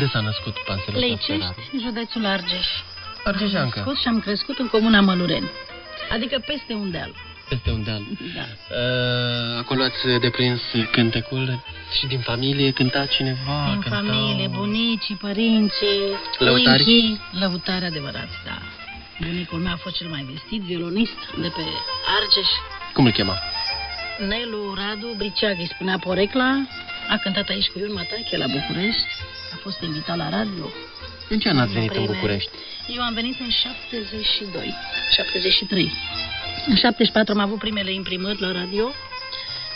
Unde s-a născut Panteluta Ferraro? Leicești, județul Argeș. Argeșancă. Născut și am crescut în comuna Mălureni. Adică peste un deal. Peste un deal. Da. Uh, acolo ați deprins cântecul și din familie cânta cineva? Din cântau... familie, bunicii, părinții, Lăutari? bunicii, lăutari adevărați, da. Bunicul meu a fost cel mai vestit, violonist de pe Argeș. Cum îl chema? Nelu Radu Briceag îi spunea porecla, a cântat aici cu Ion Matache la București, a fost invitat la radio. În ce an ați venit în Prime- București? Eu am venit în 72, 73. În 74 am avut primele imprimări la radio,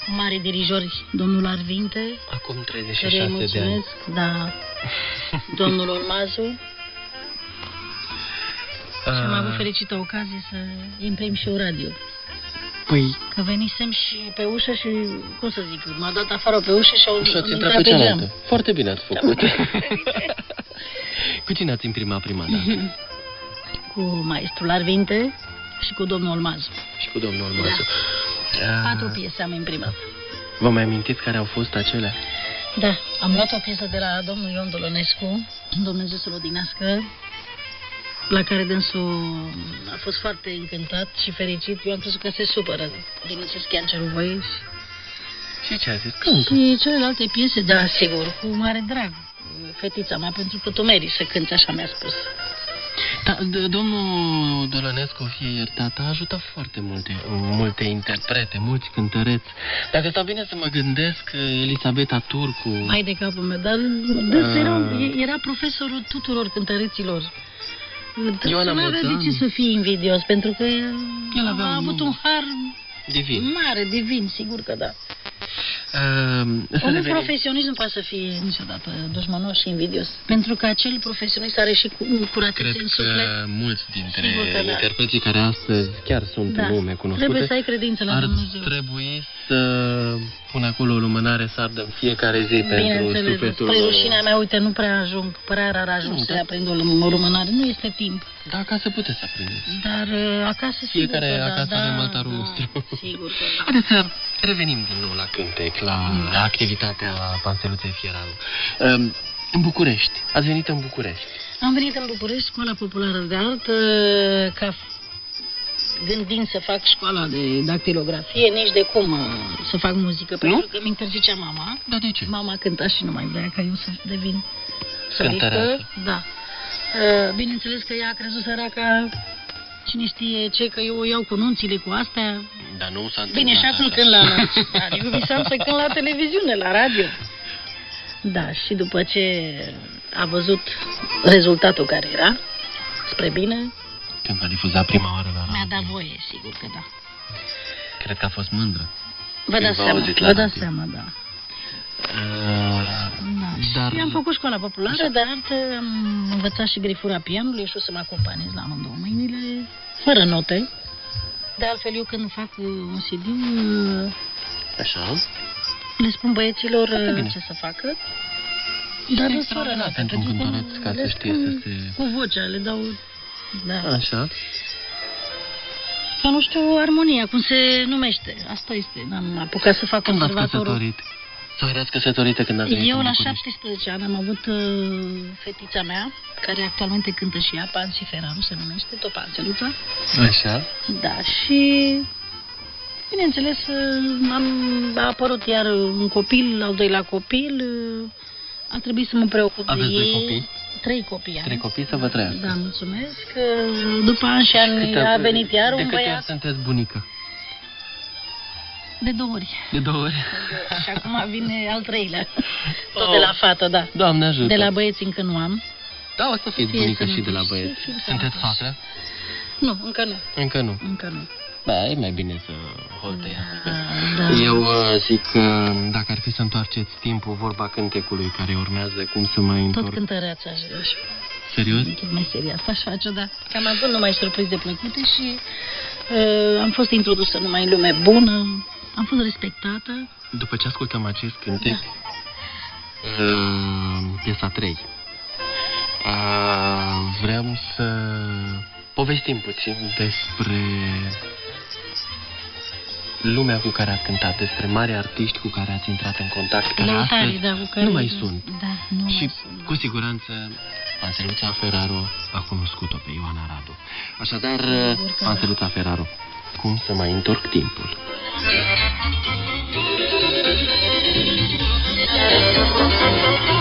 mari dirijori, domnul Arvinte, Acum care îi 36 de ani. mulțumesc, da, domnul Olmazu, și am avut Uh, fericită ocazie să imprim și o radio. Păi, Că venisem și pe ușă și, cum să zic, m-a dat afară pe ușă și au și ați am intrat pe geam. cealaltă. Foarte bine ați făcut. cu cine ați imprimat prima dată? Cu maestrul Arvinte și cu domnul Olmazu. și cu domnul Mazu. Patru piese am imprimat. Vă mai amintiți care au fost acelea? Da, am luat o piesă de la domnul Ion Dolănescu, Dumnezeu să-l odinească, la care dânsul a fost foarte încântat și fericit. Eu am crezut că se supără, bineînțeles, cancerul voie. Și ce a zis? Cântă. Și celelalte piese, da, sigur, cu mare drag. Fetița mea, pentru că tu meriți să cânti, așa mi-a spus. Da, d- domnul Dolănescu, fie iertat, a ajutat foarte multe, multe interprete, mulți cântăreți. Dacă stau bine să mă gândesc, Elisabeta Turcu... Mai de capul meu, dar dânsul Ah. era, era profesorul tuturor cântăreților. Ioana Nu avea de Moțan. ce să fie invidios, pentru că El avea a un avut nume. un har Divin. mare, divin, sigur că da. Uh, să Omul revenim. profesionist nu poate să fie niciodată dușmanos și invidios. Pentru că acel profesionist are și cu- curatețe Cred în că suflet. mulți dintre Sigur că da. interpreții care astăzi chiar sunt Da. în lume cunoscute Trebuie să ai credință la ar Dumnezeu. trebui să pună acolo o lumânare sardă în fiecare zi pentru Bineînțeles, sufletul spre rușinea mea, uite, nu prea ajung, prea rar ajung Nu, să da. aprind o lum- o lumânare. Nu este timp. Da, acasă puteți să aprindeți. Dar uh, acasă Fiecare sigur că acasă da, are da, mătarul da, nostru. Sigur că da. Haideți să revenim din nou la cântec, la Da. activitatea Panseluței Fieraru. Um, În București. Ați venit în București. Am venit în București, școala populară de artă, ca gândind să fac școala de dactilografie, nici de cum uh, să fac muzică, pentru că mi interzicea mama. Da, de ce? Mama cânta și nu mai vrea ca eu să devin solită. Cântăreață. Da. Uh, Bineînțeles că ea a crezut săraca, cine știe ce, că eu o iau cu nunțile, cu astea. Dar nu s-a întâmplat Bine, și acum așa. când la nunți. Dar eu visam să cânt la televiziune, la radio. Da, și după ce a văzut rezultatul care era, spre bine, Când v-a difuzat prima oară la mi-a radio. dat voie, sigur că da. Cred că a fost mândră. Vă Când dați v-a seama, auzit la vă dați radio. seama, da. Uh, Da, Dar- și am făcut școala populară de artă, am învățat și grifura pianului și o să mă acompaniez la amândouă mâinile, fără note. De altfel, eu când fac uh, un CD, uh, Așa. le spun băieților Foarte uh, bine. ce să facă. Dar nu fără note, pentru un că cântăreț ca le să știe spun să se... Cu vocea, le dau... Da. Așa. Sau nu știu armonia, cum se numește. Asta este. N-am apucat să fac Când v-ați conservatorul. căsătorit? Sau erați căsătorită când ați venit Eu în la București? 17 ani am avut uh, fetița mea, care actualmente cântă și ea, Pansi Ferraru se numește, tot Panseluța. Așa. Da, și bineînțeles uh, am, a apărut iar un copil, al doilea copil, uh, a trebuit să mă preocup Aveți de doi ei. copii? Trei copii am. Trei copii să vă trăiască. Da, mulțumesc. Uh, După ani și ani Câte- a venit iar de un câte ori băiat sunteți bunică? de două ori. De două ori. Și acum vine al treilea. Tot Oh. de la fată, da. Doamne ajută. De la băieți încă nu am. Da, o să fiți Fie bunică și de la sănătoși, băieți. să fim Sunteți sănătoși. soacră? Nu, încă nu. Încă nu. Încă nu. Da, e mai bine să holtăiască. Da. Eu uh, zic că dacă ar fi să întoarceți timpul, vorba cântecului care urmează, cum să mai Tot întorc. cântăreața aș aș Serios? Tot meseria asta aș face, da. Că am avut numai surprize plăcute și uh, am fost introdusă numai în lume bună, am fost respectată. După ce ascultăm acest cântec, Da. uh, piesa 3, uh, vreau să povestim puțin despre lumea cu care ați cântat, despre mari artiști cu care ați intrat în contact, care Lăutarii, astăzi da, cu care... nu mai sunt. Da, nu Și mai sunt. cu siguranță Panseluța Ferraro a cunoscut-o pe Ioana Radu. Așadar, Sigur că da. Panseluța Ferraro, cum să mai întorc timpul. Iată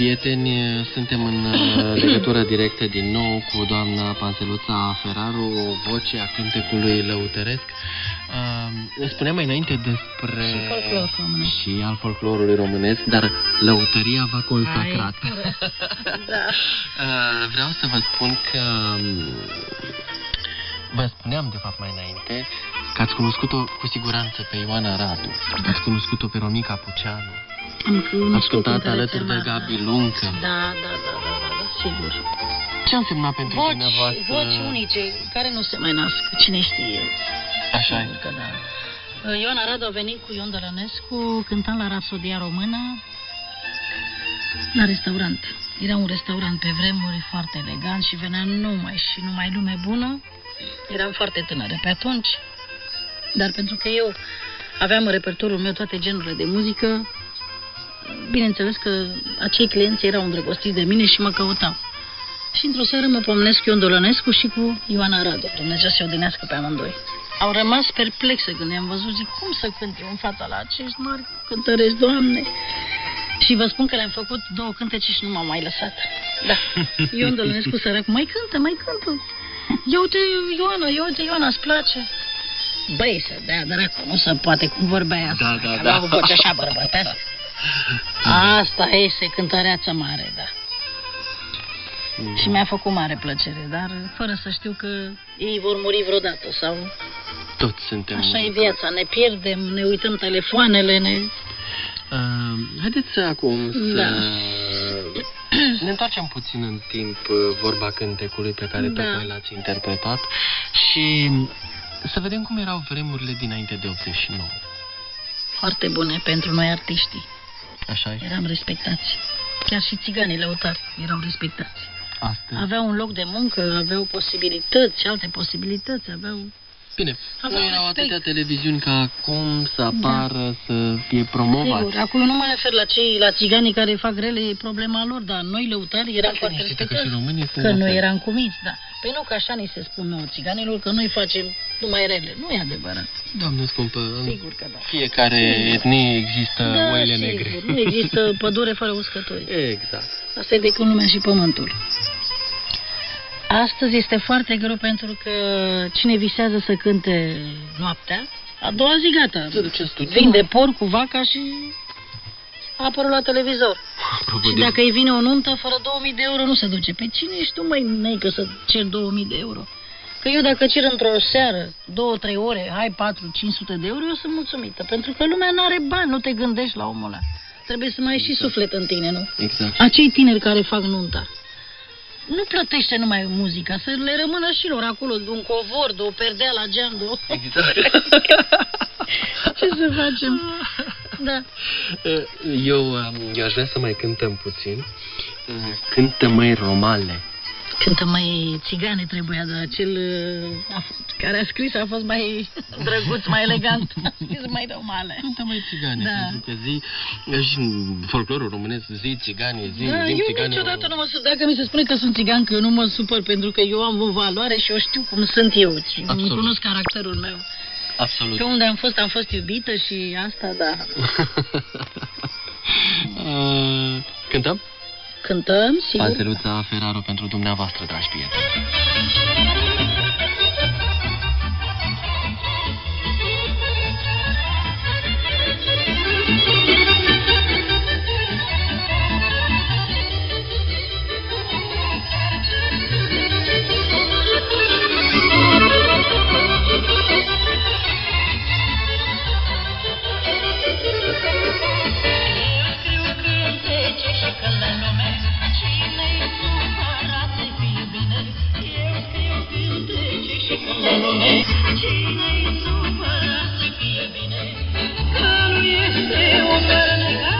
prieteni, suntem în uh, legătură directă din nou cu doamna Panseluța Feraru, vocea cântecului lăutăresc. Uh, spuneam mai înainte despre... Și folclor românesc. Și al folclorului românesc, dar lăutăria v-a consacrat. Ai, corect. da. Uh, vreau să vă spun că um, vă spuneam de fapt mai înainte că ați cunoscut-o cu siguranță pe Ioana Radu, ați cunoscut-o pe Romica Puceanu, Am cunoscut ați cântat cântărețe alături de mari, Gabi da. Luncă. Da, da, da, da, da, da, sigur. Ce a însemnat pentru Voci, dumneavoastră? voci unice, care nu se mai nasc, cine știe. Așa e. Sigur că da. Ioana Radu a venit cu Ion Dălănescu cântând la Rapsodia Română la restaurant. Era un restaurant pe vremuri foarte elegant și venea numai și numai lume bună. Eram foarte tânără pe atunci, dar pentru că eu aveam în repertoriul meu toate genurile de muzică, bineînțeles că acei clienți erau îndrăgostiți de mine și mă căutau. Și într-o seară mă pomenesc Ion Dolănescu și cu Ioana Radu. Dumnezeu să-i odinească pe amândoi. Au rămas perplexe când i-am văzut. Zic, cum să cânt eu în fața la acești mari cântăreți, Doamne? Și vă spun că le-am făcut două cântece și nu m-am mai lăsat. Da. Ion Dolănescu săracul, mai cântă, mai cântă. Ia uite, Ioana, ia uite, Ioana, îți place? Băi, să dea dracu, nu se poate cum vorbea asta. Da, da, Avea da. o voce așa bărbătească. Asta este cântăreața mare, da. Și mi-a făcut mare plăcere, dar fără să știu că ei vor muri vreodată sau... Toți suntem... Așa e viața, ne pierdem, ne uităm telefoanele, ne... Uh, haideți să acum să Da. ne întoarcem puțin în timp uh, vorba cântecului pe care Da. tocmai l-ați interpretat și să vedem cum erau vremurile dinainte de 89. Foarte bune pentru noi artiștii. Așa e? Eram respectați. Chiar și țiganii lăutari erau respectați. Astăzi. Aveau un loc de muncă, aveau posibilități, alte posibilități, aveau... Bine, nu Aveau erau respect. atâtea televiziuni ca acum să apară, să fie promovați. Sigur, acum eu nu mă refer la cei, la țiganii care fac rele, e problema lor, dar noi lăutari eram Dar foarte să știți că respectați. și românii sunt Că la noi fel. eram cuminți, da. Păi nu, că așa ni se spun nouă țiganilor, că noi facem numai rele. Nu e adevărat. Doamne scumpă, în Sigur că da. fiecare etnie există da, oile sigur. negre. Nu există pădure fără uscători. Exact. Asta e decât lumea și pământul. Astăzi este foarte greu pentru că cine visează să cânte noaptea, a doua zi gata. Se duce în studiu. Vinde porcul, vaca și apără la televizor. Apropo Și de- dacă îi vine o nuntă, fără 2000 de euro nu se duce. Pe cine ești tu, mai neică, să cer 2000 de euro? Că eu dacă cer într-o seară, două, trei ore, hai 4, 500 de euro, eu sunt mulțumită. Pentru că lumea nu are bani, nu te gândești la omul ăla. Trebuie să mai ai și suflet în tine, nu? Exact. Acei tineri care fac nunta. Nu plătește numai muzica, să le rămână și lor acolo de un covor, de o perdea la geam, de o... Exact. Ce să facem? Da. Eu, um, eu aș vrea să mai cântăm puțin. Uh, Cântă mai romale. Cântă mai țigane trebuia, dar cel uh, a f- care a scris a fost mai drăguț, mai elegant. A scris mai romale. Cântă mai țigane, Da. pentru că zi, și în folclorul românesc, zi țigane, zi, Da, zi eu țigane. niciodată nu mă su- dacă mi se spune că sunt țigan, că eu nu mă supăr pentru că eu am o valoare și eu știu cum sunt eu. Și îmi Absolut. cunosc caracterul meu. Absolut. Pe unde am fost, am fost iubită și asta, da. Uh, Cântăm? Cântăm, sigur. Panseluța Ferraro pentru dumneavoastră, dragi prieteni. Cine-i supărat să-i fie bine Că nu este un fărnegat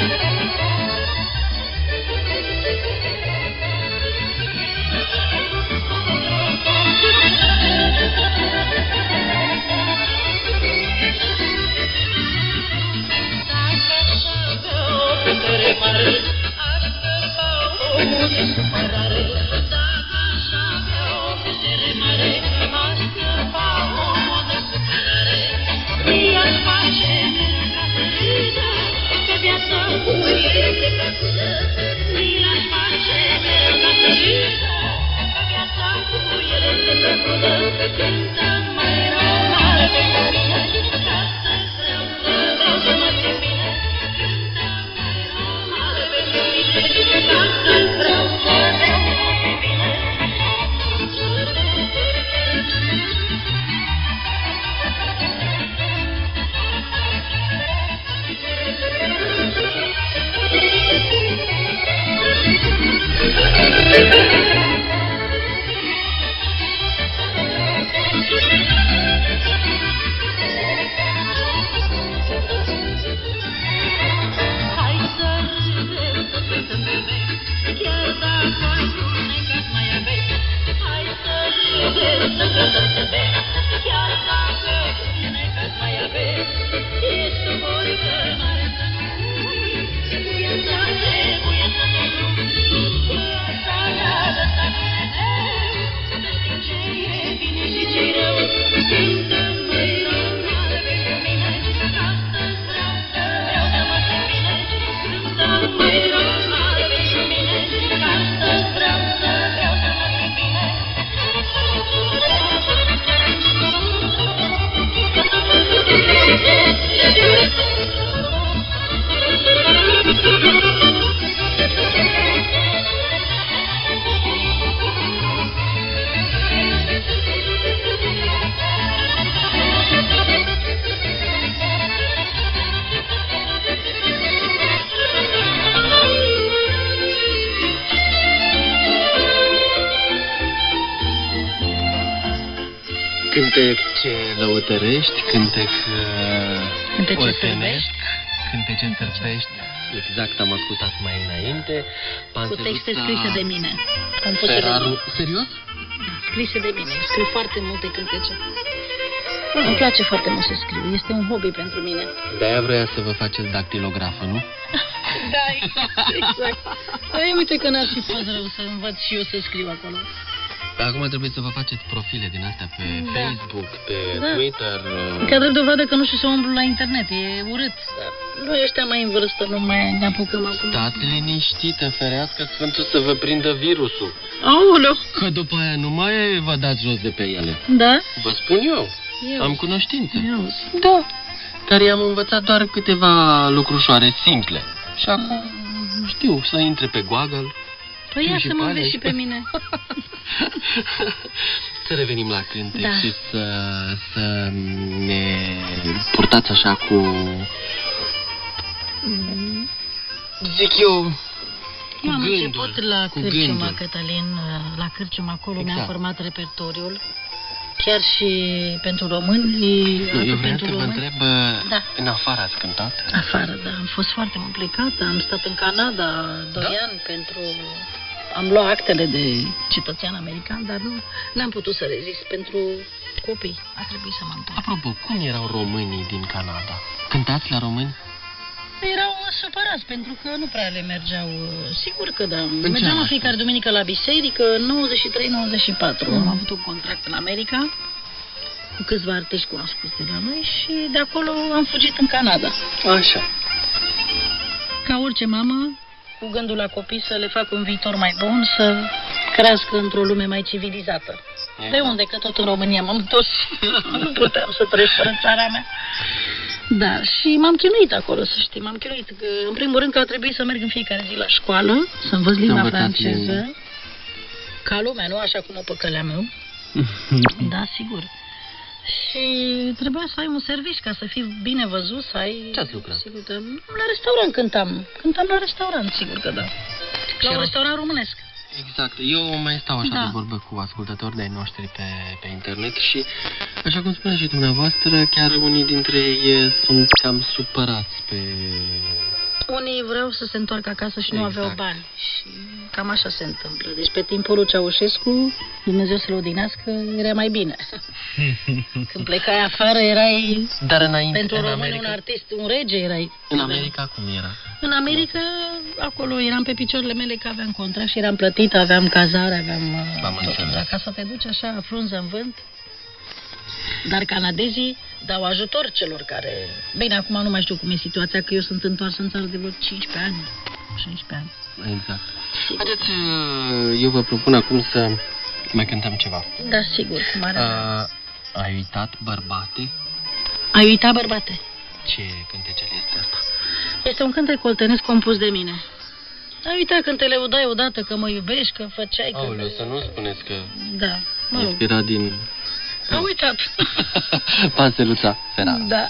viața cu Hai să Cântece oltenesc, cântece sărbești. Exact, am ascultat mai înainte. Cu texte scrise de mine. Am pus Ferraru... Serios? Da, scrise de mine. Scriu foarte multe cântece. Îmi place foarte mult să scriu. Este un hobby pentru mine. De-aia vroia să vă faceți dactilografă, nu? Da, exact. Păi, uite că n-ar fi fost rău să învăț și eu să scriu acolo. Dar acum trebuie să vă faceți profile din astea pe Da. Facebook, pe Da. Twitter. uh, Ca drept dovadă că nu știu să umblu la internet. E urât. Dar noi ăștia mai în vârstă nu mai ne apucăm acum. Stați liniștită, ferească Sfântul să vă prindă virusul. Aoleu! Că după aia nu mai vă dați jos de pe ele. Da? Vă spun eu, Eu. am cunoștințe. Eu. Da. Care i-am învățat doar câteva lucrușoare simple. Și acum știu să intre pe Google. Păi ia Și să mă pe înveți alea. și pe mine. să revenim la cântec Da. și să, să ne purtați așa cu... Zic eu, cu Eu am gândul, început la cu Cârciuma, gândul. Cătălin, la Cârciuma acolo mi-am Exact. format repertoriul. Chiar și pentru români. Nu, eu atât vreau pentru să vă români. întreb, Da. în afară ați cântat? Afară, da. Am fost foarte mult plecată. Am stat în Canada doi Da? ani pentru... Am luat actele de cetățean american, dar nu n-am putut să rezist pentru copii. A trebuit să mă întorc. Apropo, cum erau românii din Canada? Cântați la români? Erau supărați pentru că nu prea le mergeau. Sigur că da. ce Mergeam an în fiecare duminică la biserică, 93-94. Am avut un contract în America cu câțiva artiști cunoscuți de la noi și de acolo am fugit în Canada. Așa. Ca orice mamă, cu gândul la copii să le fac un viitor mai bun, să crească într-o lume mai civilizată. De unde? Că tot în România m-am întors. nu puteam să trăiesc fără țara mea. Da, și m-am chinuit acolo, să știi, m-am chinuit. Că, în primul rând că a trebuit să merg în fiecare zi la școală, să învăț limba învățați franceză. limba. Ca lumea, nu așa cum o păcălea meu. Da, sigur. Și trebuia să ai un serviciu ca să fii bine văzut, să ai... Ce ați lucrat? Sigur că la restaurant cântam. Cântam la restaurant, sigur că da. La un era- restaurant românesc. Exact. Eu mai stau așa Da. de vorbă cu ascultători de-ai noștri pe, pe internet și, așa cum spuneți și dumneavoastră, chiar unii dintre ei sunt cam supărați pe... Unii vreau să se întoarcă acasă și nu Exact. aveau bani. Și cam așa se întâmplă. Deci pe timpul lui Ceaușescu, Dumnezeu să-l odihnească, era mai bine. Când plecai afară, erai Dar înainte, pentru în român un America, artist, un rege erai. în America cum era? În America, acolo eram pe picioarele mele că aveam contract și eram plătită, aveam cazare, aveam... uh, V-am totul. înțeles. Dar ca să te duci așa, frunză în vânt, Dar canadezii dau ajutor celor care... Bine, acum nu mai știu cum e situația, că eu sunt întoarsă în țară de vreo 15 ani. 16 ani. Exact. Haideți, uh, eu vă propun acum să mai cântăm ceva. Da, sigur, cu mare. Uh, ai uitat, bărbate? Ai uitat, bărbate? Ce cântecel este asta? Este un cântec coltenesc compus de mine. Ai uitat când te leudai odată că mă iubești, că făceai... Că... Aoleu, să nu spuneți că Da, mă rog. inspirat din Am uitat. Panseluța Ferrara. da.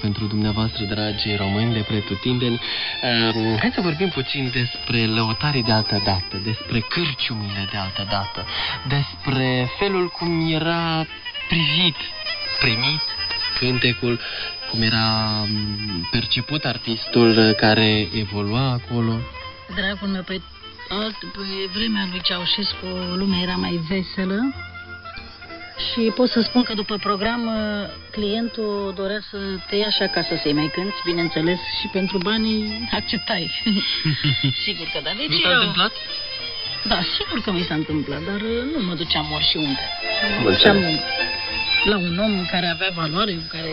pentru dumneavoastră, dragi români de pretutindeni. Um, hai să vorbim puțin despre lăutarii de altă dată, despre cârciumile de altă dată, despre felul cum era privit, primit cântecul, cum era um, perceput artistul care evolua acolo. Dragul meu, pe, alt, pe vremea lui Ceaușescu lumea era mai veselă și pot să spun că după program uh, clientul dorea să te ia și acasă să-i mai cânti, bineînțeles, și pentru banii acceptai. sigur că da. Deci Nu s-a eu- întâmplat? Da, sigur că mi s-a întâmplat, dar uh, nu mă duceam ori și unde. Mă Mă duceam înțeleg. la un om care avea valoare, care,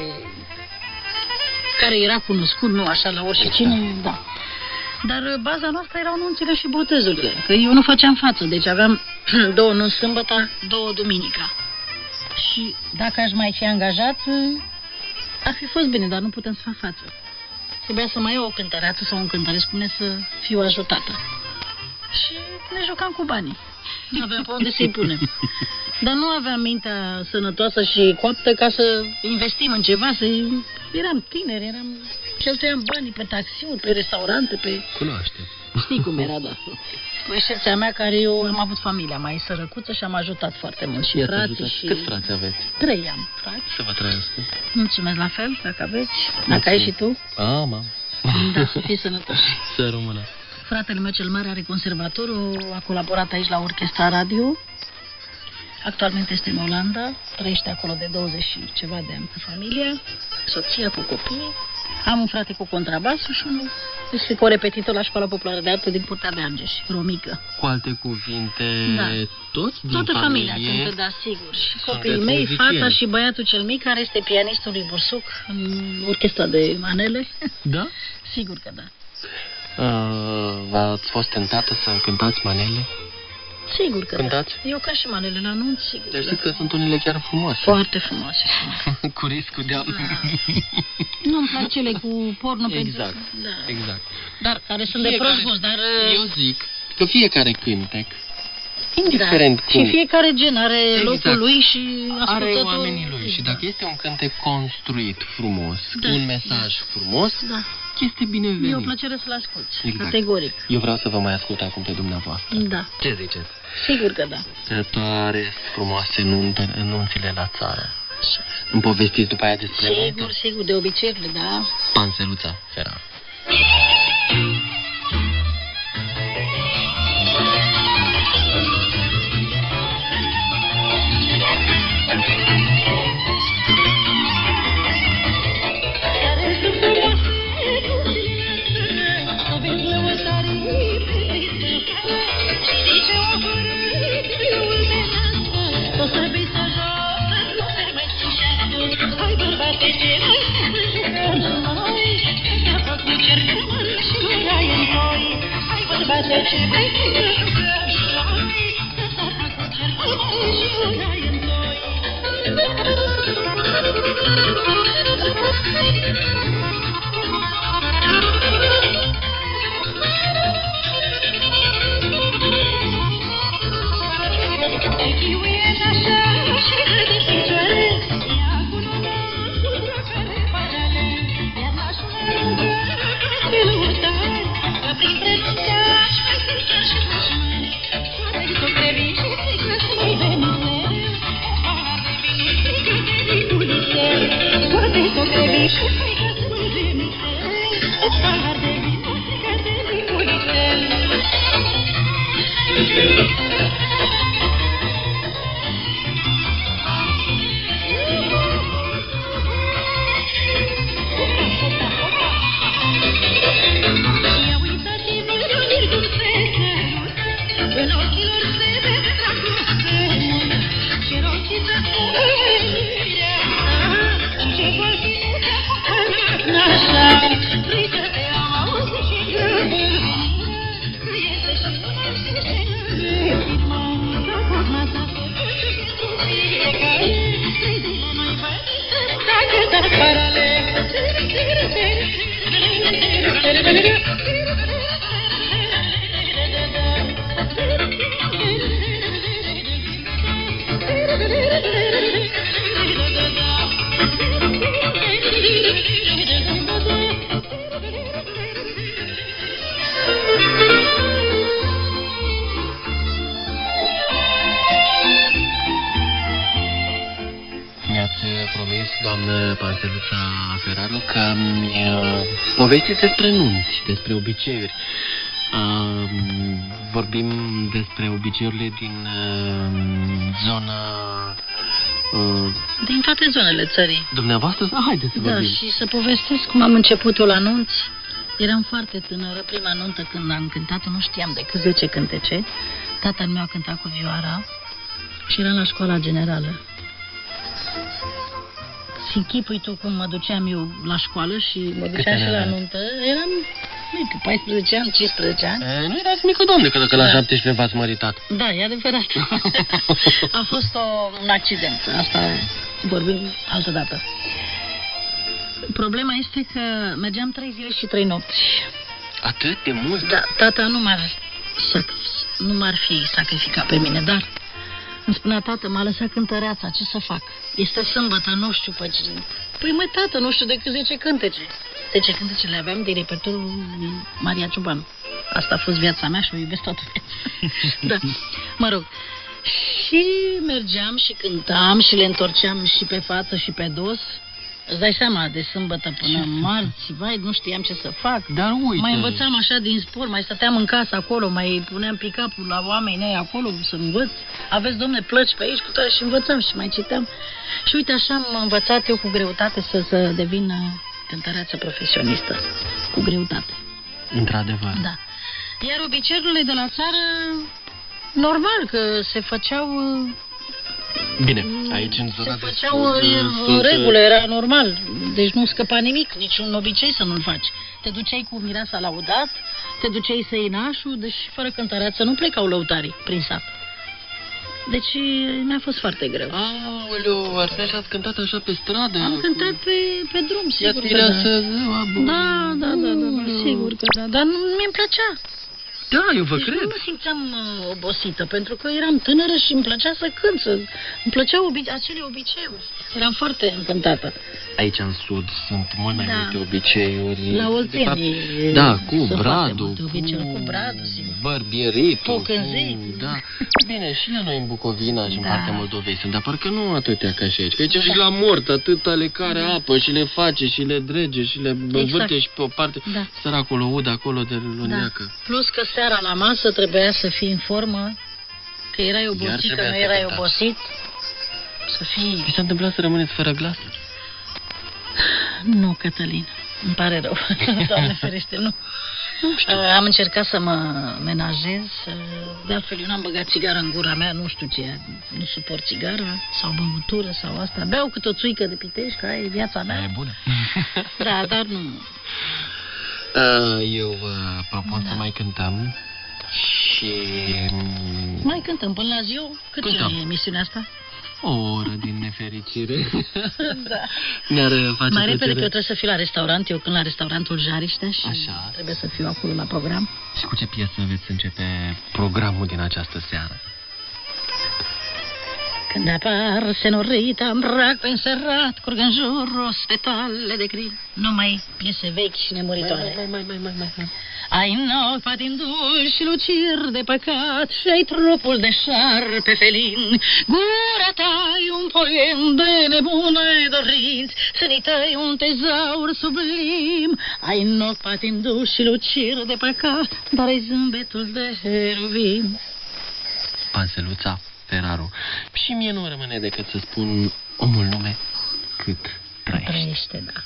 care era cunoscut, nu așa, la ori și cine, da. Dar uh, baza noastră erau nunțile și botezurile, că eu nu făceam față, deci aveam două nunți sâmbătă, două duminica. Și dacă aș mai fi angajat, uh, ar fi fost bine, dar nu putem să fac față. Trebuia să mai iau o cântăreață sau un cântare, spune să fiu ajutată. Și ne jucam cu banii. Nu aveam pe unde să-i punem. Dar nu aveam mintea sănătoasă și coaptă ca să investim în ceva, să Eram tineri, eram... Cheltuiam banii pe taxiuri, pe restaurante, pe... Cunoaște. Știi cum era, da. Cu excepția mea, care eu am avut familia mai sărăcuță și am ajutat foarte mult și Iată, frații ajutați. și... Câți frați aveți? Trei am, frați. Să vă trăiască. Mulțumesc la fel, dacă aveți. Dacă ai și tu. A, mamă. Da, să fii sănătos. Să rămână. Fratele meu cel mare are conservatorul, a colaborat aici la orchestra radio. Actualmente este în Olanda, trăiește acolo de 20 și ceva de ani cu familia, soția cu copii. Am un frate cu contrabasul și unul este corepetitor la școala populară de artă din Curtea de Argeș, Romică. Cu alte cuvinte, Da. toți din Toată familia familie... cântă, da, sigur. Și sunteți copiii mei, muzicieni. fata și băiatul cel mic, care este pianistul lui Bursuc în orchestra de manele. Da? sigur că da. Uh, v-ați fost tentată să cântați manele? Sigur că Cântați? da. Eu ca și manele la nunți, sigur. Dar da. știți că sunt unele chiar frumoase. Foarte frumoase. cu riscul de a... Nu-mi plac cele cu porno Exact, pentru... Da. exact. Dar care sunt de Fiecare- prost gust, dar... uh, Eu zic că fiecare cântec, indiferent da. cum, Și fiecare gen are Exact. locul lui și are ascultătorul. oamenii lui. Și dacă este un cântec construit frumos, Da, cu un mesaj frumos, Da, este binevenit. e o plăcere să-l asculti. Exact. Categoric. Eu vreau să vă mai ascult acum pe dumneavoastră. Da, Ce ziceți? sigur că da. Că tare frumoase nuntă, nunțile la țară. Așa. Îmi povestiți după aia despre Sigur, nuntă? sigur, de obiceiurile, da. Panseluța Ferran. Bărbate ce Thank you. Promis, doamnă Panseluța Ferraru, că mi povestiți despre nunți, despre obiceiuri. Uh, vorbim despre obiceiurile din uh, zona uh, Din toate zonele țării. dumneavoastră. Ah, haideți să Da, vorbim. și să povestesc cum am început eu la nunți. Eram foarte tânără, prima nuntă când am cântat nu știam decât 10 cântece. Tatăl meu a cântat cu vioara și eram la școala generală. Și închipui tu cum mă duceam eu la școală și mă duceam Câte și la ani? nuntă. Eram mică, 14 ani, 15 ani. E, nu erați mică, doamne, că dacă la Da. 17 v-ați măritat. Da, e adevărat. a fost o, un accident. Asta vorbim altă dată. Problema este că mergeam trei zile și trei nopți. Atât de mult? Da, tata nu m-ar, sac- nu m-ar fi sacrificat pe mine, dar îmi spunea tată, m-a lăsat cântăreața, ce să fac? Este sâmbătă, nu știu pe cine. Păi măi, tată, nu știu decât 10 cântece. 10 cântece le aveam de repertoriul lui Maria Ciobanu. Asta a fost viața mea și o iubesc toată viața. da, mă rog. Și mergeam și cântam și le întorceam și pe față și pe dos. Îți dai seama, de sâmbătă până marți, vai, nu știam ce să fac. Dar uite... Mai învățam așa din spor, mai stăteam în casă acolo, mai puneam pick-up-ul la oameni ei acolo să învăț. Aveți, domne, plăci pe aici cu tare și învățam și mai citeam. Și uite, așa am învățat eu cu greutate să, să devin uh, cântăreață profesionistă. Cu greutate, Într-adevăr. da. Iar obiceiurile de la țară, normal că se făceau... uh, Bine, aici în zona se de făceau sud, uh, în sunt, regulă, era normal. Deci nu scăpa nimic, niciun obicei să nu-l faci. Te duceai cu mireasa la udat, te duceai să iei nașul, deci fără cântăreață nu plecau lăutarii prin sat. Deci mi-a fost foarte greu. Aoleu, ar fi așa ați cântat așa pe stradă. Am cântat pe, pe drum, Ia sigur că tirea da. să ziua bună. Da, da, da, da, da, sigur că da. Dar nu mi-mi plăcea. Da, eu vă Deci cred. nu mă simțeam uh, obosită, pentru că eram tânără și îmi plăcea să cânt, să... îmi plăceau obi- acele obiceiuri. Eram foarte încântată. Aici în sud sunt mult mai Da. multe obiceiuri. La De Olteni, fapt, Da, cu sunt foarte bradul, multe obiceiuri, cu bradul, sigur. barbieritul. Cu cârzic. Da. Bine, și la noi în Bucovina și în Da. partea Moldovei sunt, dar parcă nu atâtea ca și aici. Că aici și la mort, atâta le care apă și le face și le drege și le învârte și pe o parte. Da. Săracul o ud acolo de Da. luneacă. Plus că seara la masă trebuia să fii în formă, că erai obosit, că trebuia nu să erai cântați. obosit. Să fii... Vi s-a întâmplat să rămâneți fără glas? Nu, Cătălin, îmi pare rău. Doamne ferește, nu. Nu știu. Uh, Am încercat să mă menajez, uh, de altfel eu n-am băgat țigară în gura mea, nu știu ce, e, nu suport țigara sau băutură sau asta. Beau câte o țuică de pitești, că e viața E mea. bună. Da, dar nu. Uh, Eu vă propun Da. să mai cântăm și... mm, Mai cântăm până la ziua. Cât Cântăm. e emisiunea asta? O oră din nefericire. da. Ne-ar face Mai repede plăcere. că eu trebuie să fiu la restaurant, eu când la restaurantul Jariște și Așa. trebuie să fiu acolo la program. Și cu ce piesă veți începe programul din această seară? Când apar senorita, îmbrac pe înserrat, curg în jur ospetale de crin. Numai piese vechi și nemuritoare. mai, mai, mai, mai, mai, mai. Ai nou patin dulci și lucir de păcat și ai trupul de șarpe felin. Gura ta e un poem de nebune dorinți, sânii tăi un tezaur sublim. Ai nou patin dulci și lucir de păcat, dar ai zâmbetul de heruvim. Panseluța Ferraru. Și mie nu rămâne decât să spun omul nume cât trăiește. Trăiește, da.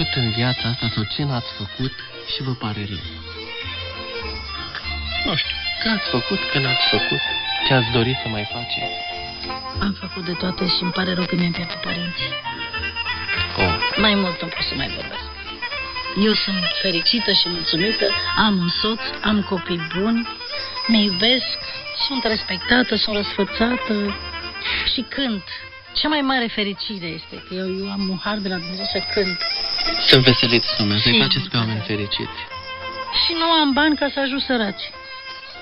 Făcut în viața asta sau ce n-ați făcut și vă pare rău? Nu știu, că ați făcut, că n-ați făcut, ce ați dorit să mai faceți? Am făcut de toate și îmi pare rău că mi-am pierdut părinții. Oh, Mai mult nu pot să mai vorbesc. Eu sunt fericită și mulțumită, am un soț, am copii buni, mă iubesc, sunt respectată, sunt răsfățată și cânt. Cea mai mare fericire este că eu, eu am un har de la Dumnezeu să cânt. Să înveseliți lumea, să-i Sigur. faceți pe oameni fericiți. Și nu am bani ca să ajut săraci.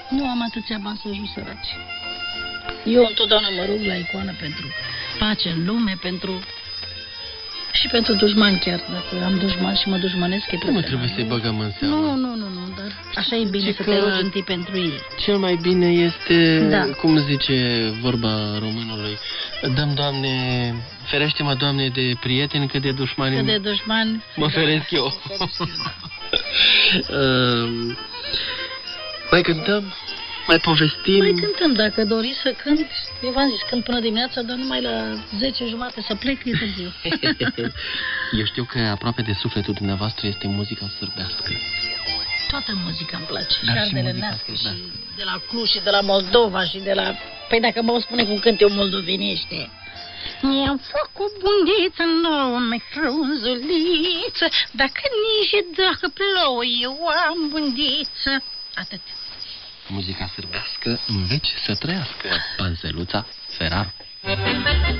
Nu am atâția bani să ajut săraci. Eu întotdeauna mă rog la icoană pentru pace în lume, pentru... Și pentru dușmani chiar, dacă am dușmani și mă dușmănesc, e Nu problema. trebuie să-i băgăm în seamă. Nu, nu, nu, nu, dar așa e bine Zice să că- te rogi întâi pentru ei. Cel mai bine este, Da. cum zice vorba românului, dăm, Doamne, ferește-mă, Doamne, de prieteni, că de dușmani Că de dușmani... mă feresc eu. Um, mai cântăm? Mai povestim? Mai cântăm, dacă doriți să cânt, eu v-am zis, cânt până dimineața, dar numai la 10 jumate să plec, e târziu. Eu știu că aproape de sufletul dumneavoastră este muzica sârbească. Toată muzica îmi place, Dar și și ardele muzica nească, și sârbească. de la Cluj, și de la Moldova, și de la... Păi dacă mă spune cum cânt eu moldovenește. Mi-am făcut bundiță nume frunzuliță, dacă nici dacă plouă, eu am bundiță. Atât. Muzica sârbească în veci să trăiască. Panseluța Ferrar.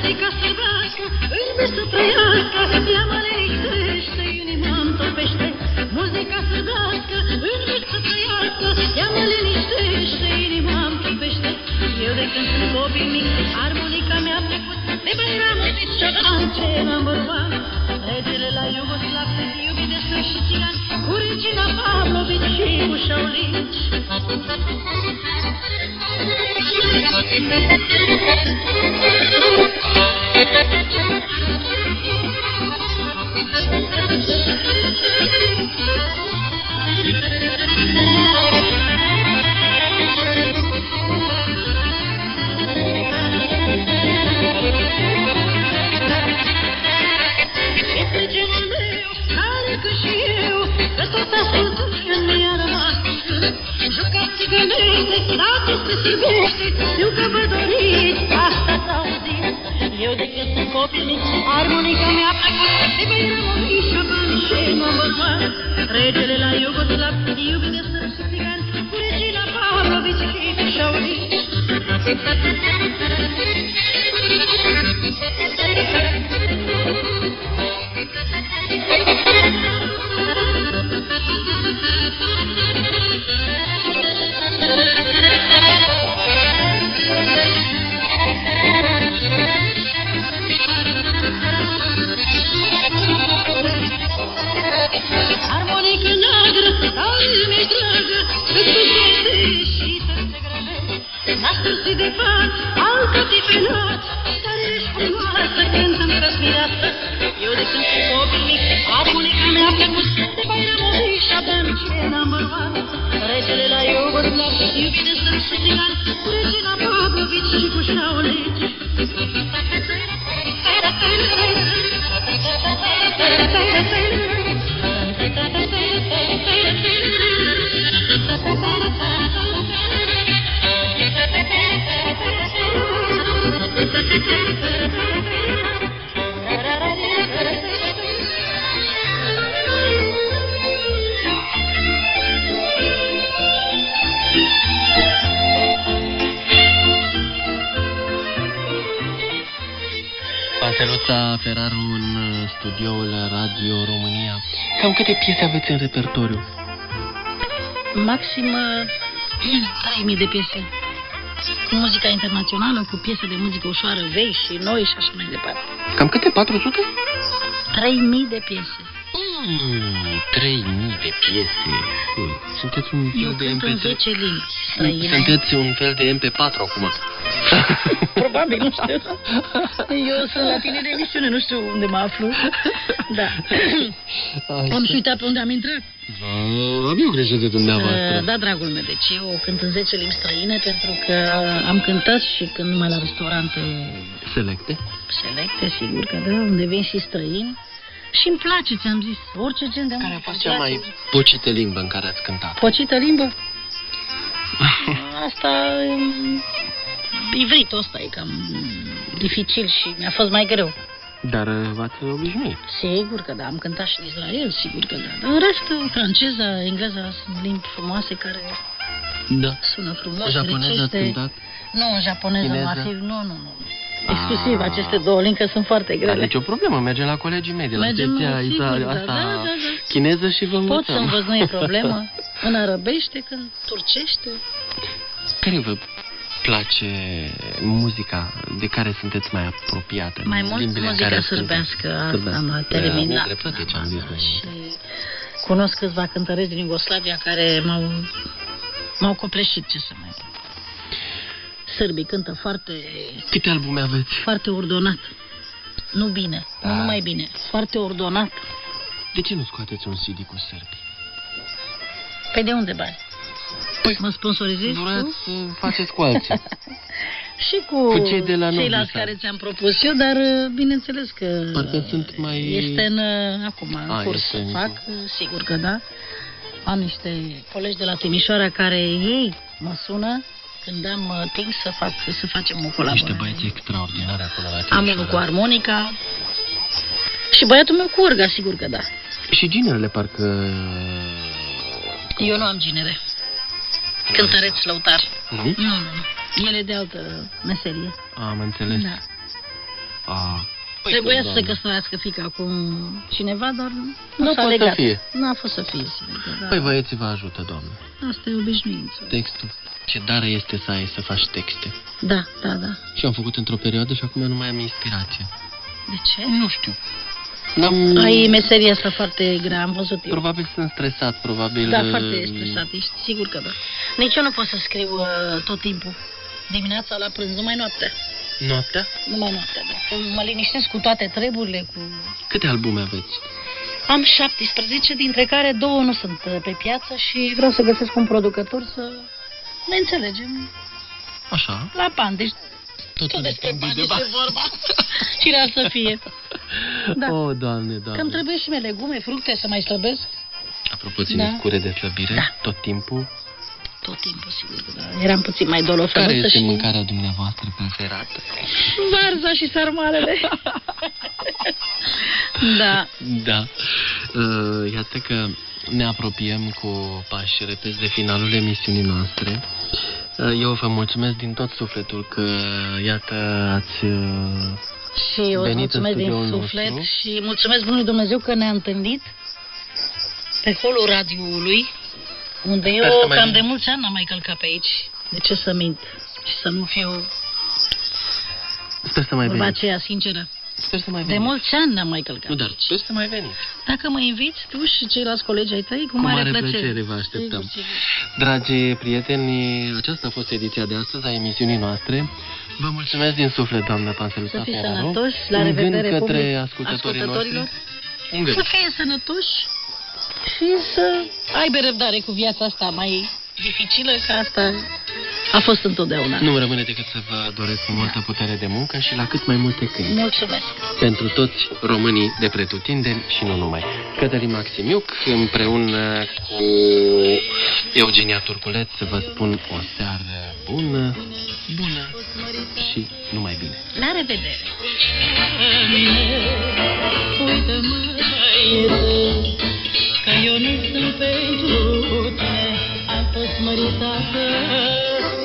Muzica sărbească, în veci să trăiască, ea mă liniștește, inima îmi topește. Muzica sărbească, în veci să trăiască, ea mă liniștește, inima îmi topește. Eu de când sunt copil mic, armonica mi-a plăcut, de Băiramul Țăran, ce l-am bărbat. Regele la Iugoslav, iubit de săi și țigan, cu regina Pavlovici și cu Șaulici. Este Iugoslav, iubit de Maxim uh, 3000 de piese. cu muzica internațională, cu piese de muzică ușoară, vechi și noi și așa mai departe. Cam câte? 400? 3000 de piese. Mm, 3000 de piese. Hmm, Sunteți un fel Eu de cânt în MP3. 10 limbi străine. Sunteți un fel de MP4 acum. Probabil, nu știu. Eu sunt la tine de emisiune, nu știu unde mă aflu. Da. Am și uitat pe unde am intrat. Ah, Am eu grijă de dumneavoastră. Uh, Da, dragul meu, deci eu cânt în 10 limbi străine pentru că am cântat și când numai la restaurante Selecte? selecte, sigur că da, unde vin și străini. Și îmi place, ți-am zis, orice gen de Care a muzică fost îmi cea place. mai pocită limbă în care ați cântat? Pocită limbă? Asta um, ivritul ăsta e cam dificil și mi-a fost mai greu. Dar uh, v-ați obișnuit. Sigur că da, am cântat și în Israel, sigur că da. Dar în rest, franceza, engleza sunt limbi frumoase care Da. sună frumos, Japoneză ați grecește. cântat? Nu, în japoneză nu, Chineză? ar fi, nu, nu, nu. Exclusiv Ah. aceste două limbi, că sunt foarte Dar grele. nicio problemă, mergem la colegii mei de la Mergem, secția sigur, Isa- da, asta da, da, da. chineză și vă Pot învățăm. să învăț, nu e problemă. În arăbește, când turcește. Care vă place muzica de care sunteți mai apropiată? Mai mult Limbile în muzica care sârbească, asta Sârbească. m-a Da, terminat. nu dreptate ce am zis Da, mai și înainte. cunosc câțiva cântăreți din Iugoslavia care m-au, m-au copleșit, ce să mai Sârbii cântă foarte, Câte albume aveți? foarte ordonat. Nu bine, nu Ah. numai bine, foarte ordonat. De ce nu scoateți un CD cu sârbi? Pe de unde bani? Păi, Mă sponsorizezi tu? Vreți să faceți cu alții. Și cu, Cu cei de la Novi ceilalți Sad. care ți-am propus eu, dar uh, bineînțeles că Parcă sunt mai- este în, uh, acum în A, curs este să în fac, uh, sigur că da. Am niște colegi de la Timișoara care ei mă sună când am uh, timp să fac să facem o Niște colaborare. băieți extraordinari acolo la Am Timișoara. unul cu armonica și băiatul meu cu urga, sigur că da. Și ginerele parcă... Eu nu am ginere. Cântăreț lăutar. Nu? Nu, nu, nu. El e de altă meserie. Am înțeles. Da. A, păi Trebuia că, să se doamne. căsătorească fica cu cineva, dar Nu nu a s-a fost să legat. fie. Nu a fost să fie, sigur că da. Păi băieții vă ajută, doamne. Asta e obișnuință. Textul. Ce dar este să ai să faci texte. Da, da, da. Și am făcut într-o perioadă și acum nu mai am inspirație. De ce? Nu știu. N-am... Ai meseria asta foarte grea, am văzut eu. Probabil sunt stresat, probabil... Da, uh, foarte stresat, ești sigur că da. Nici eu nu pot să scriu uh, tot timpul. Dimineața la prânz, numai noaptea. Noaptea? Numai noaptea, da. Că mă liniștesc cu toate treburile, cu... Câte albume aveți? Am 17, dintre care două nu sunt uh, pe piață și vreau să găsesc un producător să ne înțelegem Așa. la bani. Deci Totul tot despre depinde bani de este bani. vorba. Cine ar să fie? Da. O, doamne, Că doamne. îmi trebuie și mie legume, fructe să mai slăbesc. Apropo, țineți Da. cure de slăbire Da. tot timpul. Tot timpul, sigur că da. Eram puțin mai Care dolofănuță este și... mâncarea dumneavoastră preferată? Varza și sarmalele. da. Da. Uh, iată că ne apropiem cu pași repezi de finalul emisiunii noastre. Uh, eu vă mulțumesc din tot sufletul că, iată, ați... Uh, Și eu îți Venit în mulțumesc din studioul suflet nostru. și mulțumesc Bunului Dumnezeu că ne-a întâlnit pe holul radioului, unde Sper eu să mai cam vin. de mulți ani n-am mai călcat pe aici. De ce să mint? Și să nu fiu sper să mai vorba veniți. aceea sinceră. Sper să mai De veniți. mulți ani n-am mai călcat Nu, dar aici. sper să mai veniți. Dacă mă inviți tu și ceilalți colegi ai tăi, cu, Cu mare, mare plăcere vă așteptăm. Sigur, sigur. Dragi prieteni, aceasta a fost ediția de astăzi a emisiunii noastre. Vă mulțumesc din suflet, doamna Panseluța Să fii Ferraru. sănătoși, la Un gând revedere către public, ascultătorii ascultătorilor. noștri. Un gând. Să fie sănătoși și să aibă răbdare cu viața asta mai dificilă, că asta a fost întotdeauna. Nu-mi rămâne decât să vă doresc multă putere de muncă și la cât mai multe câini. Mulțumesc! Pentru toți românii de pretutindeni și nu numai. Cătălin Maximiuc, împreună cu Eugenia Turculeț, vă spun o seară bună, bună și numai bine. La revedere! Uită-mă, băieță, că eu nu sunt pentru tine, am fost măritată.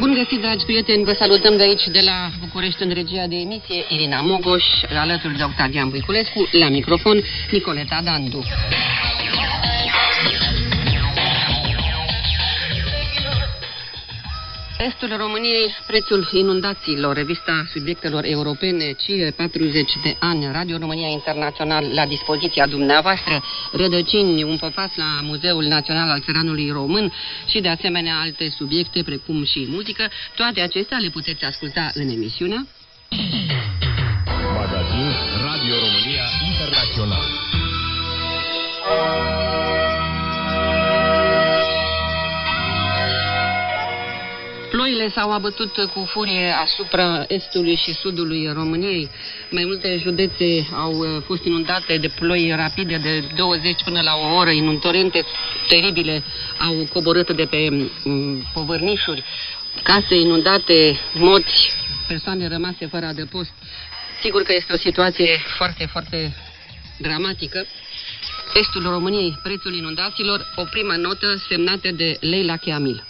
Bun găsit, dragi prieteni! Vă salutăm de aici, de la București, în regia de emisie, Irina Mogoș, alături de Octavian Voiculescu, la microfon, Nicoleta Dandu. Estul României, prețul inundațiilor, revista subiectelor europene, CIE 40 de ani, Radio România Internațional la dispoziția dumneavoastră, rădăcini, un popas la Muzeul Național al Țăranului Român și de asemenea alte subiecte precum și muzică, toate acestea le puteți asculta în emisiunea Magazin Radio România Internațional. Ploile s-au abătut cu furie asupra estului și sudului României. Mai multe județe au uh, fost inundate de ploi rapide de 20 până la o oră. Inuntorente teribile au coborât de pe mm, povărnișuri, case inundate, moți, persoane rămase fără adăpost. Sigur că este o situație foarte, foarte dramatică. Estul României, prețul inundațiilor, o primă notă semnată de Leila Cheamil.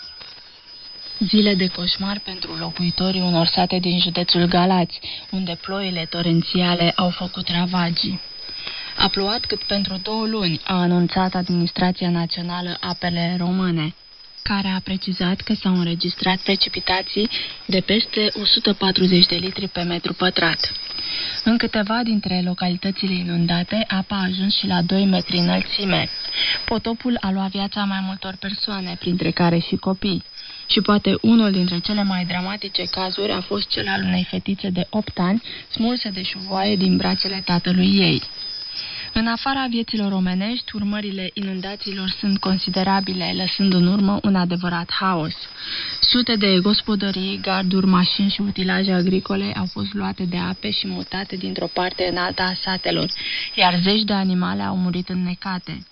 Zile de coșmar pentru locuitorii unor sate din județul Galați, unde ploile torențiale au făcut ravagii. A plouat cât pentru două luni, a anunțat Administrația Națională Apele Române, care a precizat că s-au înregistrat precipitații de peste 140 de litri pe metru pătrat. În câteva dintre localitățile inundate, apa a ajuns și la 2 metri înălțime. Potopul a luat viața mai multor persoane, printre care și copii. Și poate unul dintre cele mai dramatice cazuri a fost cel al unei fetițe de 8 ani, smulse de șuvoaie din brațele tatălui ei. În afara vieților omenești, urmările inundațiilor sunt considerabile, lăsând în urmă un adevărat haos. Sute de gospodării, garduri, mașini și utilaje agricole au fost luate de ape și mutate dintr-o parte în alta a satelor, iar zeci de animale au murit înnecate.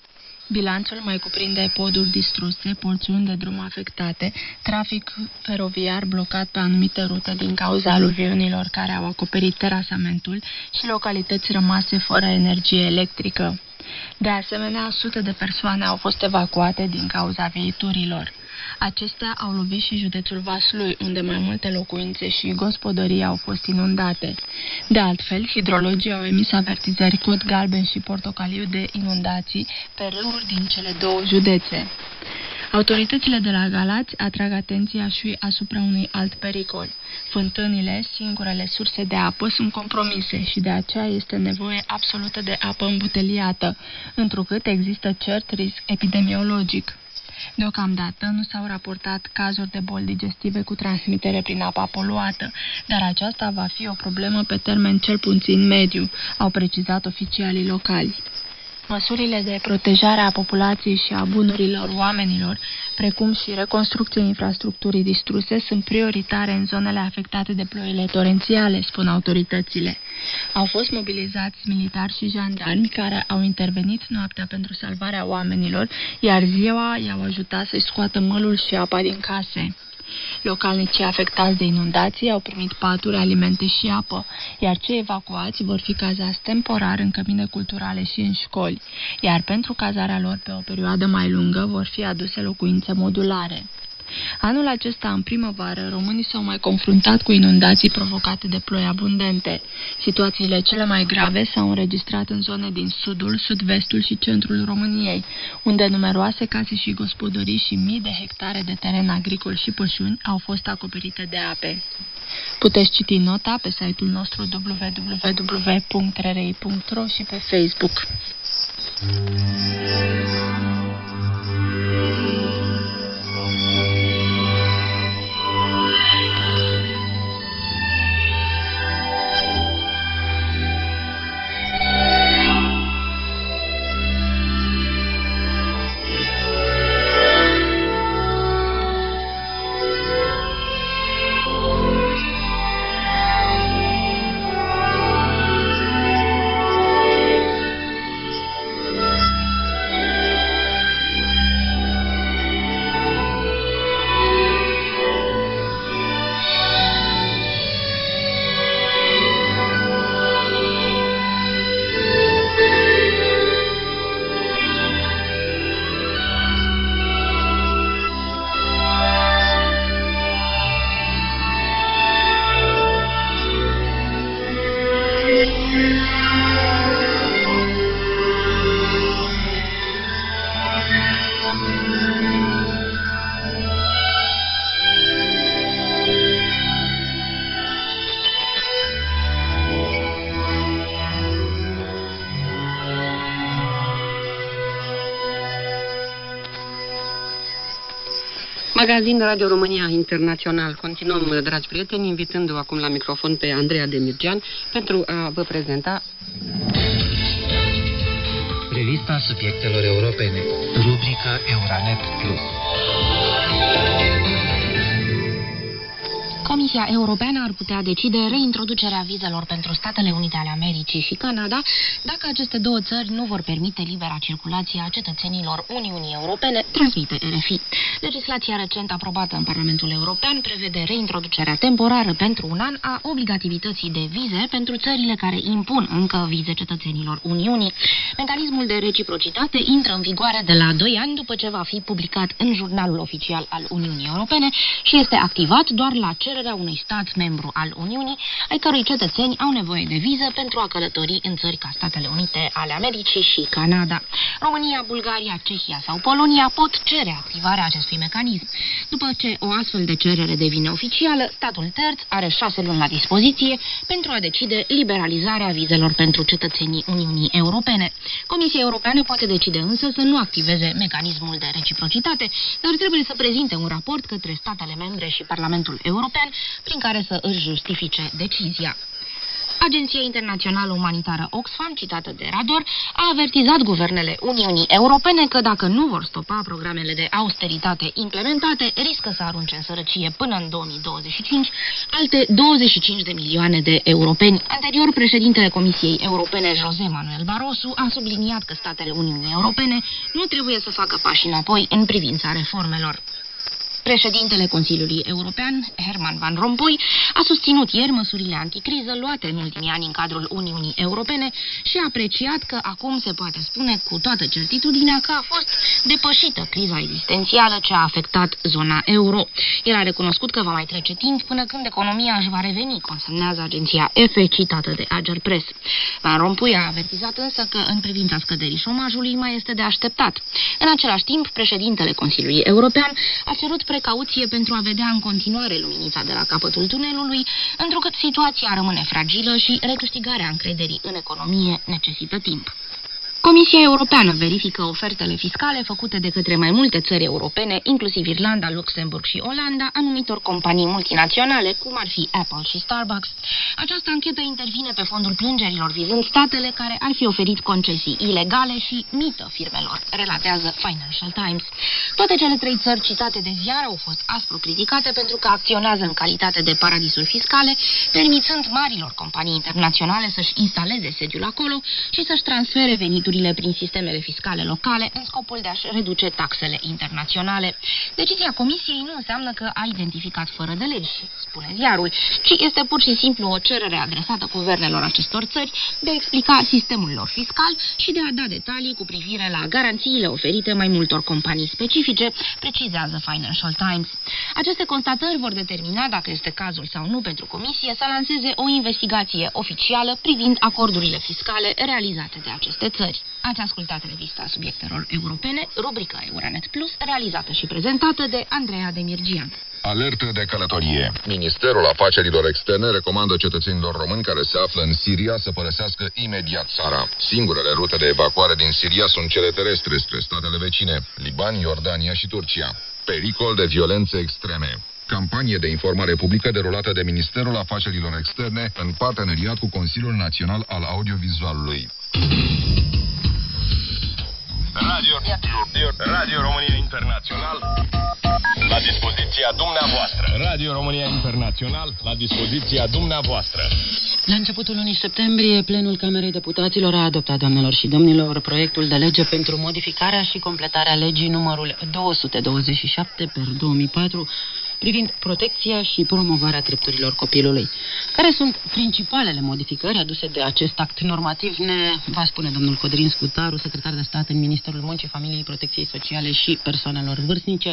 Bilanțul mai cuprinde poduri distruse, porțiuni de drum afectate, trafic feroviar blocat pe anumite rute din cauza aluviunilor care au acoperit terasamentul și localități rămase fără energie electrică. De asemenea, sute de persoane au fost evacuate din cauza viiturilor. Acestea au lovit și județul Vaslui, unde mai multe locuințe și gospodării au fost inundate. De altfel, hidrologii au emis avertizări cod galben și portocaliu de inundații pe râuri din cele două județe. Autoritățile de la Galați atrag atenția și asupra unui alt pericol. Fântânile, singurele surse de apă, sunt compromise și de aceea este nevoie absolută de apă îmbuteliată, întrucât există cert risc epidemiologic. Deocamdată nu s-au raportat cazuri de boli digestive cu transmitere prin apa poluată, dar aceasta va fi o problemă pe termen cel puțin mediu, au precizat oficialii locali. Măsurile de protejare a populației și a bunurilor oamenilor, precum și reconstrucția infrastructurii distruse, sunt prioritare în zonele afectate de ploile torențiale, spun autoritățile. Au fost mobilizați militari și jandarmi care au intervenit noaptea pentru salvarea oamenilor, iar ziua i-au ajutat să-și scoată mălul și apa din case. Localnicii afectați de inundații au primit paturi, alimente și apă, iar cei evacuați vor fi cazați temporar în cămine culturale și în școli, iar pentru cazarea lor pe o perioadă mai lungă vor fi aduse locuințe modulare. Anul acesta, în primăvară, românii s-au mai confruntat cu inundații provocate de ploi abundente. Situațiile cele mai grave s-au înregistrat în zone din sudul, sud-vestul și centrul României, unde numeroase case și gospodării și mii de hectare de teren agricol și pășuni au fost acoperite de ape. Puteți citi nota pe site-ul nostru www.rri.ro și pe Facebook. Magazin Radio România Internațional. Continuăm, dragi prieteni, invitându-vă acum la microfon pe Andreea Demirgean pentru a vă prezenta Revista subiectelor europene. Rubrica Euronet Plus. Comisia Europeană ar putea decide reintroducerea vizelor pentru Statele Unite ale Americii și Canada dacă aceste două țări nu vor permite libera circulație a cetățenilor Uniunii Europene, transmite RFI. Legislația recent aprobată în Parlamentul European prevede reintroducerea temporară pentru un an a obligativității de vize pentru țările care impun încă vize cetățenilor Uniunii. Mecanismul de reciprocitate intră în vigoare de la 2 ani după ce va fi publicat în jurnalul oficial al Uniunii Europene și este activat doar la cererea unui stat membru al Uniunii, ai cărui cetățeni au nevoie de viză pentru a călători în țări ca Statele Unite ale Americii și Canada. România, Bulgaria, Cehia sau Polonia pot cere activarea acestui mecanism. După ce o astfel de cerere devine oficială, statul terț are șase luni la dispoziție pentru a decide liberalizarea vizelor pentru cetățenii Uniunii Europene. Comisia Europeană poate decide însă să nu activeze mecanismul de reciprocitate, dar trebuie să prezinte un raport către statele membre și Parlamentul European prin care să își justifice decizia. Agenția Internațională Umanitară Oxfam, citată de Rador, a avertizat guvernele Uniunii Europene că dacă nu vor stopa programele de austeritate implementate, riscă să arunce în sărăcie până în 2025 alte 25 de milioane de europeni. Anterior, președintele Comisiei Europene, José Manuel Barroso, a subliniat că statele Uniunii Europene nu trebuie să facă pași înapoi în privința reformelor. Președintele Consiliului European, Herman Van Rompuy, a susținut ieri măsurile anticriză luate în ultimii ani în cadrul Uniunii Europene și a apreciat că acum se poate spune cu toată certitudinea că a fost depășită criza existențială ce a afectat zona euro. El a recunoscut că va mai trece timp până când economia își va reveni, consemnează agenția EFE citată de Ager Press. Van Rompuy a avertizat însă că în privința scăderii șomajului mai este de așteptat. În același timp, președintele Consiliului European a cerut precauție pentru a vedea în continuare luminița de la capătul tunelului, întrucât situația rămâne fragilă și recâștigarea încrederii în economie necesită timp. Comisia Europeană verifică ofertele fiscale făcute de către mai multe țări europene, inclusiv Irlanda, Luxemburg și Olanda, anumitor companii multinaționale, cum ar fi Apple și Starbucks. Această anchetă intervine pe fondul plângerilor vizând statele care ar fi oferit concesii ilegale și mită firmelor, relatează Financial Times. Toate cele trei țări citate de ziar au fost aspru criticate pentru că acționează în calitate de paradisuri fiscale, permițând marilor companii internaționale să-și instaleze sediul acolo și să-și transfere veniturile prin sistemele fiscale locale în scopul de a-și reduce taxele internaționale. Decizia Comisiei nu înseamnă că a identificat fără de legi, spune ziarul, ci este pur și simplu o cerere adresată guvernelor acestor țări de a explica sistemul lor fiscal și de a da detalii cu privire la garanțiile oferite mai multor companii specifice, precizează Financial Times. Aceste constatări vor determina dacă este cazul sau nu pentru Comisie să lanseze o investigație oficială privind acordurile fiscale realizate de aceste țări. Ați ascultat revista subiectelor europene, rubrica Euronet Plus, realizată și prezentată de Andreea Demirgian. Alertă de călătorie. Ministerul Afacerilor Externe recomandă cetățenilor români care se află în Siria să părăsească imediat țara. Singurele rute de evacuare din Siria sunt cele terestre spre statele vecine, Liban, Iordania și Turcia. Pericol de violențe extreme. Campanie de informare publică derulată de Ministerul Afacerilor Externe în parteneriat cu Consiliul Național al Audiovizualului. Radio, Radio România Internațional la dispoziția dumneavoastră. Radio România Internațional la dispoziția dumneavoastră. La începutul lunii septembrie, plenul Camerei Deputaților a adoptat, doamnelor și domnilor, proiectul de lege pentru modificarea și completarea legii numărul 227 per 2004 privind protecția și promovarea drepturilor copilului. Care sunt principalele modificări aduse de acest act normativ, ne va spune domnul Codrin Scutaru, secretar de stat în Ministerul Muncii, Familiei, Protecției Sociale și Persoanelor Vârstnice,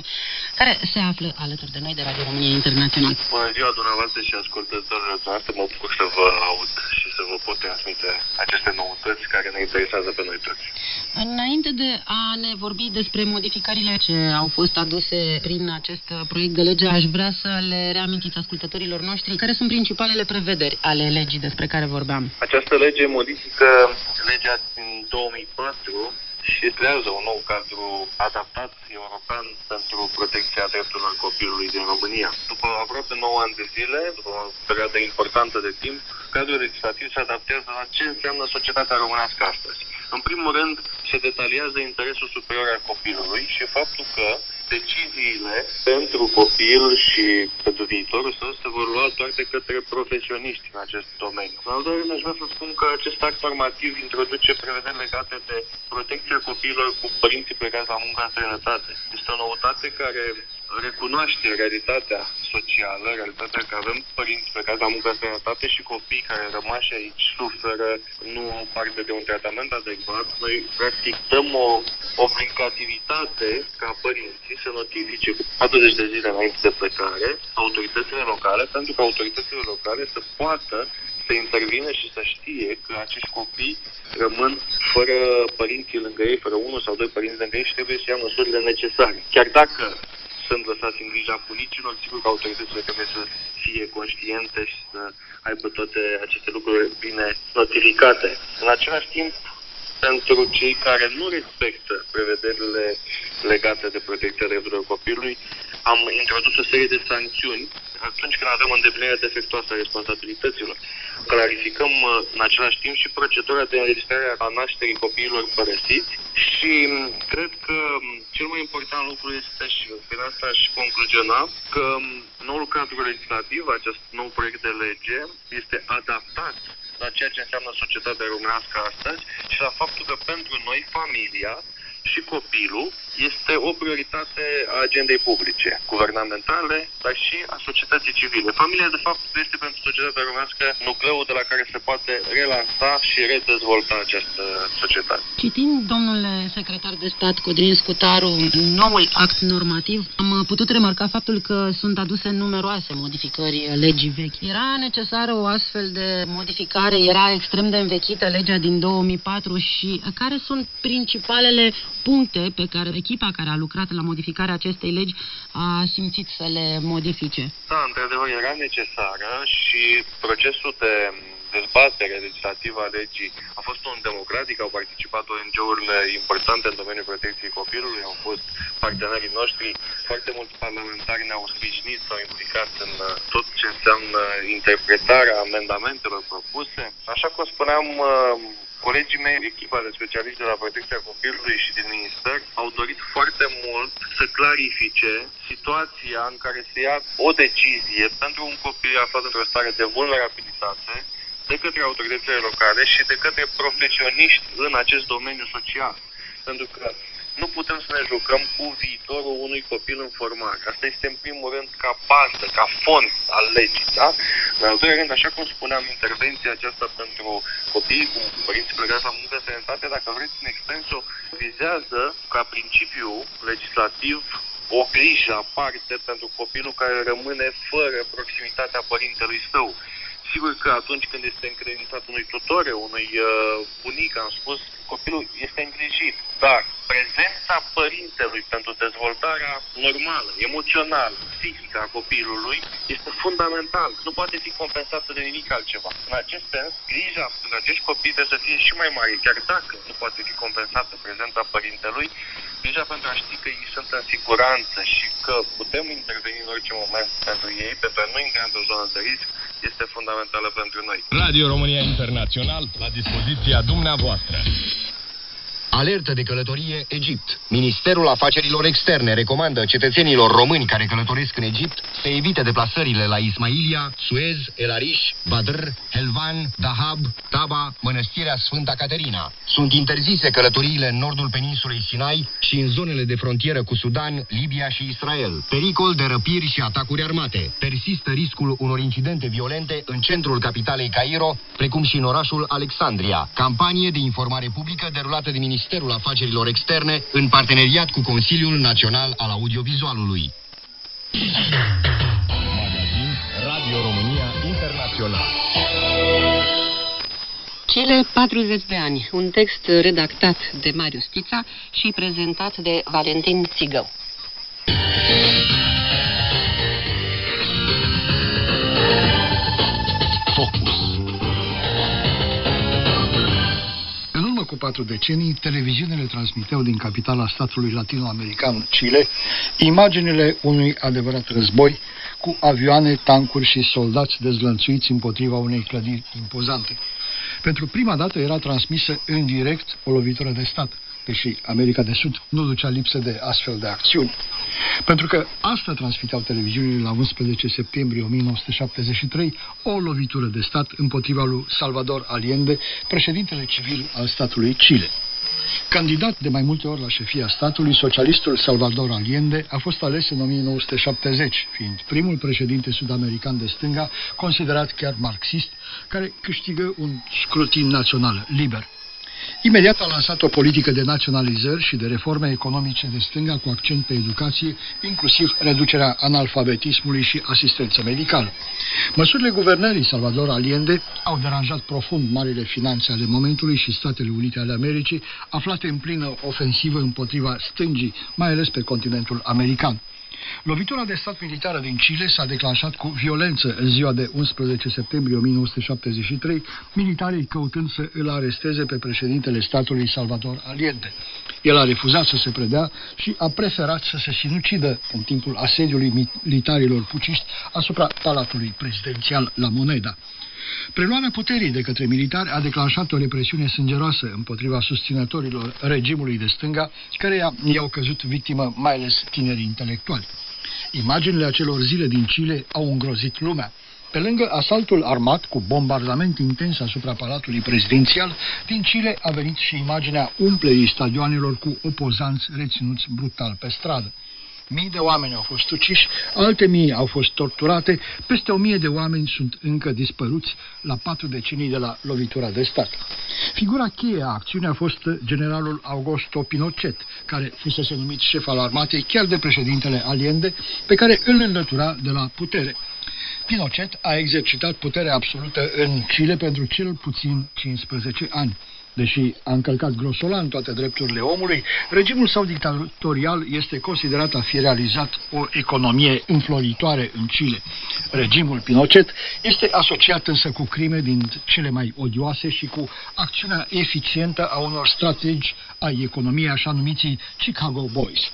care se află alături de noi de Radio România Internațional. Bună ziua dumneavoastră și ascultătorilor noastre, mă bucur să vă aud și să vă pot transmite aceste noutăți care ne interesează pe noi toți. Înainte de a ne vorbi despre modificările ce au fost aduse prin acest proiect de lege, aș vrea să le reamintiți ascultătorilor noștri care sunt principalele prevederi ale legii despre care vorbeam. Această lege modifică legea din 2004 și creează un nou cadru adaptat european pentru protecția drepturilor copilului din România. După aproape 9 ani de zile, după o perioadă importantă de timp, cadrul legislativ se adaptează la ce înseamnă societatea românească astăzi. În primul rând, se detaliază interesul superior al copilului și faptul că deciziile pentru copil și pentru viitorul său se vor lua doar de către profesioniști în acest domeniu. În al doilea rând, aș vrea să spun că acest act normativ introduce prevederi legate de protecția copiilor cu părinții plecați la muncă în străinătate. Este o noutate care recunoaște realitatea socială, realitatea că avem părinți plecați la muncă în străinătate și copii care rămași aici suferă, nu au parte de un tratament adecvat. Noi, practic, dăm o obligativitate ca părinții să notifice cu 40 de zile înainte de plecare autoritățile locale, pentru că autoritățile locale să poată să intervină și să știe că acești copii rămân fără părinții lângă ei, fără unul sau doi părinți lângă ei și trebuie să ia măsurile necesare. Chiar dacă sunt lăsați în grija bunicilor, sigur că autoritățile trebuie să fie conștiente și să aibă toate aceste lucruri bine notificate. În același timp, pentru cei care nu respectă prevederile legate de protecția drepturilor copilului, am introdus o serie de sancțiuni atunci când avem îndeplinire defectuoasă a responsabilităților. Clarificăm uh, în același timp și procedura de înregistrare a nașterii copiilor părăsiți și mm, cred că mm, cel mai important lucru este și prin asta și concluziona că mm, noul cadru legislativ, acest nou proiect de lege, este adaptat la ceea ce înseamnă societatea românească astăzi și la faptul că pentru noi familia și copilul este o prioritate a agendei publice, guvernamentale, dar și a societății civile. Familia, de fapt, este pentru societatea românească nucleul de la care se poate relansa și redezvolta această societate. Citind, domnule secretar de stat Codrin Scutaru, noul act normativ, am putut remarca faptul că sunt aduse numeroase modificări legii vechi. Era necesară o astfel de modificare? Era extrem de învechită legea din 2004 și care sunt principalele puncte pe care echipa care a lucrat la modificarea acestei legi a simțit să le modifice? Da, într-adevăr, era necesară și procesul de dezbatere legislativă a legii a fost un democratic, au participat ONG-urile importante în domeniul protecției copilului, au fost partenerii noștri, foarte mulți parlamentari ne-au sprijinit, s-au implicat în uh, tot ce înseamnă interpretarea amendamentelor propuse. Așa cum spuneam, uh, Colegii mei, echipa de specialiști de la protecția copilului și din minister, au dorit foarte mult să clarifice situația în care se ia o decizie pentru un copil aflat într-o stare de vulnerabilitate de către autoritățile locale și de către profesioniști în acest domeniu social. Pentru că nu putem să ne jucăm cu viitorul unui copil în formare. Asta este în primul rând ca bază, ca fond al legii, da? În al doilea rând, așa cum spuneam, intervenția aceasta pentru copii cu părinți plecați la muncă sănătate, dacă vreți în extensul, vizează ca principiu legislativ o grijă aparte pentru copilul care rămâne fără proximitatea părintelui său. Sigur că atunci când este încredințat unui tutore, unui uh, bunic, am spus, copilul este îngrijit. Dar prezența părintelui pentru dezvoltarea normală, emoțională, psihică a copilului este fundamental. Nu poate fi compensată de nimic altceva. În acest sens, grija pentru acești copii trebuie să fie și mai mare, chiar dacă nu poate fi compensată prezența părintelui, grija pentru a ști că ei sunt în siguranță și că putem interveni în orice moment pentru ei, pentru a nu intra într-o zonă de risc, este fundamentală pentru noi. Radio România Internațional, la dispoziția dumneavoastră. Alertă de călătorie Egipt. Ministerul Afacerilor Externe recomandă cetățenilor români care călătoresc în Egipt să evite deplasările la Ismailia, Suez, El Arish, Badr, Helvan, Dahab, Taba, Mănăstirea Sfânta Caterina. Sunt interzise călătoriile în nordul peninsulei Sinai și în zonele de frontieră cu Sudan, Libia și Israel. Pericol de răpiri și atacuri armate. Persistă riscul unor incidente violente în centrul capitalei Cairo, precum și în orașul Alexandria. Campanie de informare publică derulată de Ministerul Afacerilor Externe în parteneriat cu Consiliul Național al Audiovizualului. Magazin Radio România Internațional. Cele 40 de ani, un text redactat de Marius Tița și prezentat de Valentin Țigău. Cu patru decenii, televiziunile transmiteau din capitala statului latinoamerican Chile imaginile unui adevărat război cu avioane, tancuri și soldați dezlănțuiți împotriva unei clădiri impozante. Pentru prima dată era transmisă în direct o lovitură de stat, deși America de Sud nu ducea lipsă de astfel de acțiuni. Pentru că asta transmiteau televiziunile la 11 septembrie 1973, o lovitură de stat împotriva lui Salvador Allende, președintele civil al statului Chile. Candidat de mai multe ori la șefia statului, socialistul Salvador Allende a fost ales în 1970, fiind primul președinte sud-american de stânga, considerat chiar marxist, care câștigă un scrutin național liber. Imediat a lansat o politică de naționalizări și de reforme economice de stânga cu accent pe educație, inclusiv reducerea analfabetismului și asistență medicală. Măsurile guvernării Salvador Allende au deranjat profund marile finanțe ale momentului și Statele Unite ale Americii, aflate în plină ofensivă împotriva stângii, mai ales pe continentul american. Lovitura de stat militară din Chile s-a declanșat cu violență în ziua de 11 septembrie 1973, militarii căutând să îl aresteze pe președintele statului Salvador Allende. El a refuzat să se predea și a preferat să se sinucidă în timpul asediului militarilor puciști asupra palatului prezidențial La Moneda. Preluarea puterii de către militari a declanșat o represiune sângeroasă împotriva susținătorilor regimului de stânga, care i-au căzut victimă mai ales tinerii intelectuali. Imaginile acelor zile din Chile au îngrozit lumea. Pe lângă asaltul armat cu bombardament intens asupra palatului prezidențial, din Chile a venit și imaginea umplerii stadioanelor cu opozanți reținuți brutal pe stradă. Mii de oameni au fost uciși, alte mii au fost torturate, peste o mie de oameni sunt încă dispăruți la patru decenii de la lovitura de stat. Figura cheie a acțiunii a fost generalul Augusto Pinochet, care fusese numit șef al armatei chiar de președintele Allende, pe care îl înlătura de la putere. Pinochet a exercitat puterea absolută în Chile pentru cel puțin 15 ani. Deși a încălcat grosolan toate drepturile omului, regimul său dictatorial este considerat a fi realizat o economie înfloritoare în Chile. Regimul Pinochet este asociat însă cu crime din cele mai odioase și cu acțiunea eficientă a unor strategi ai economiei așa numiții Chicago Boys.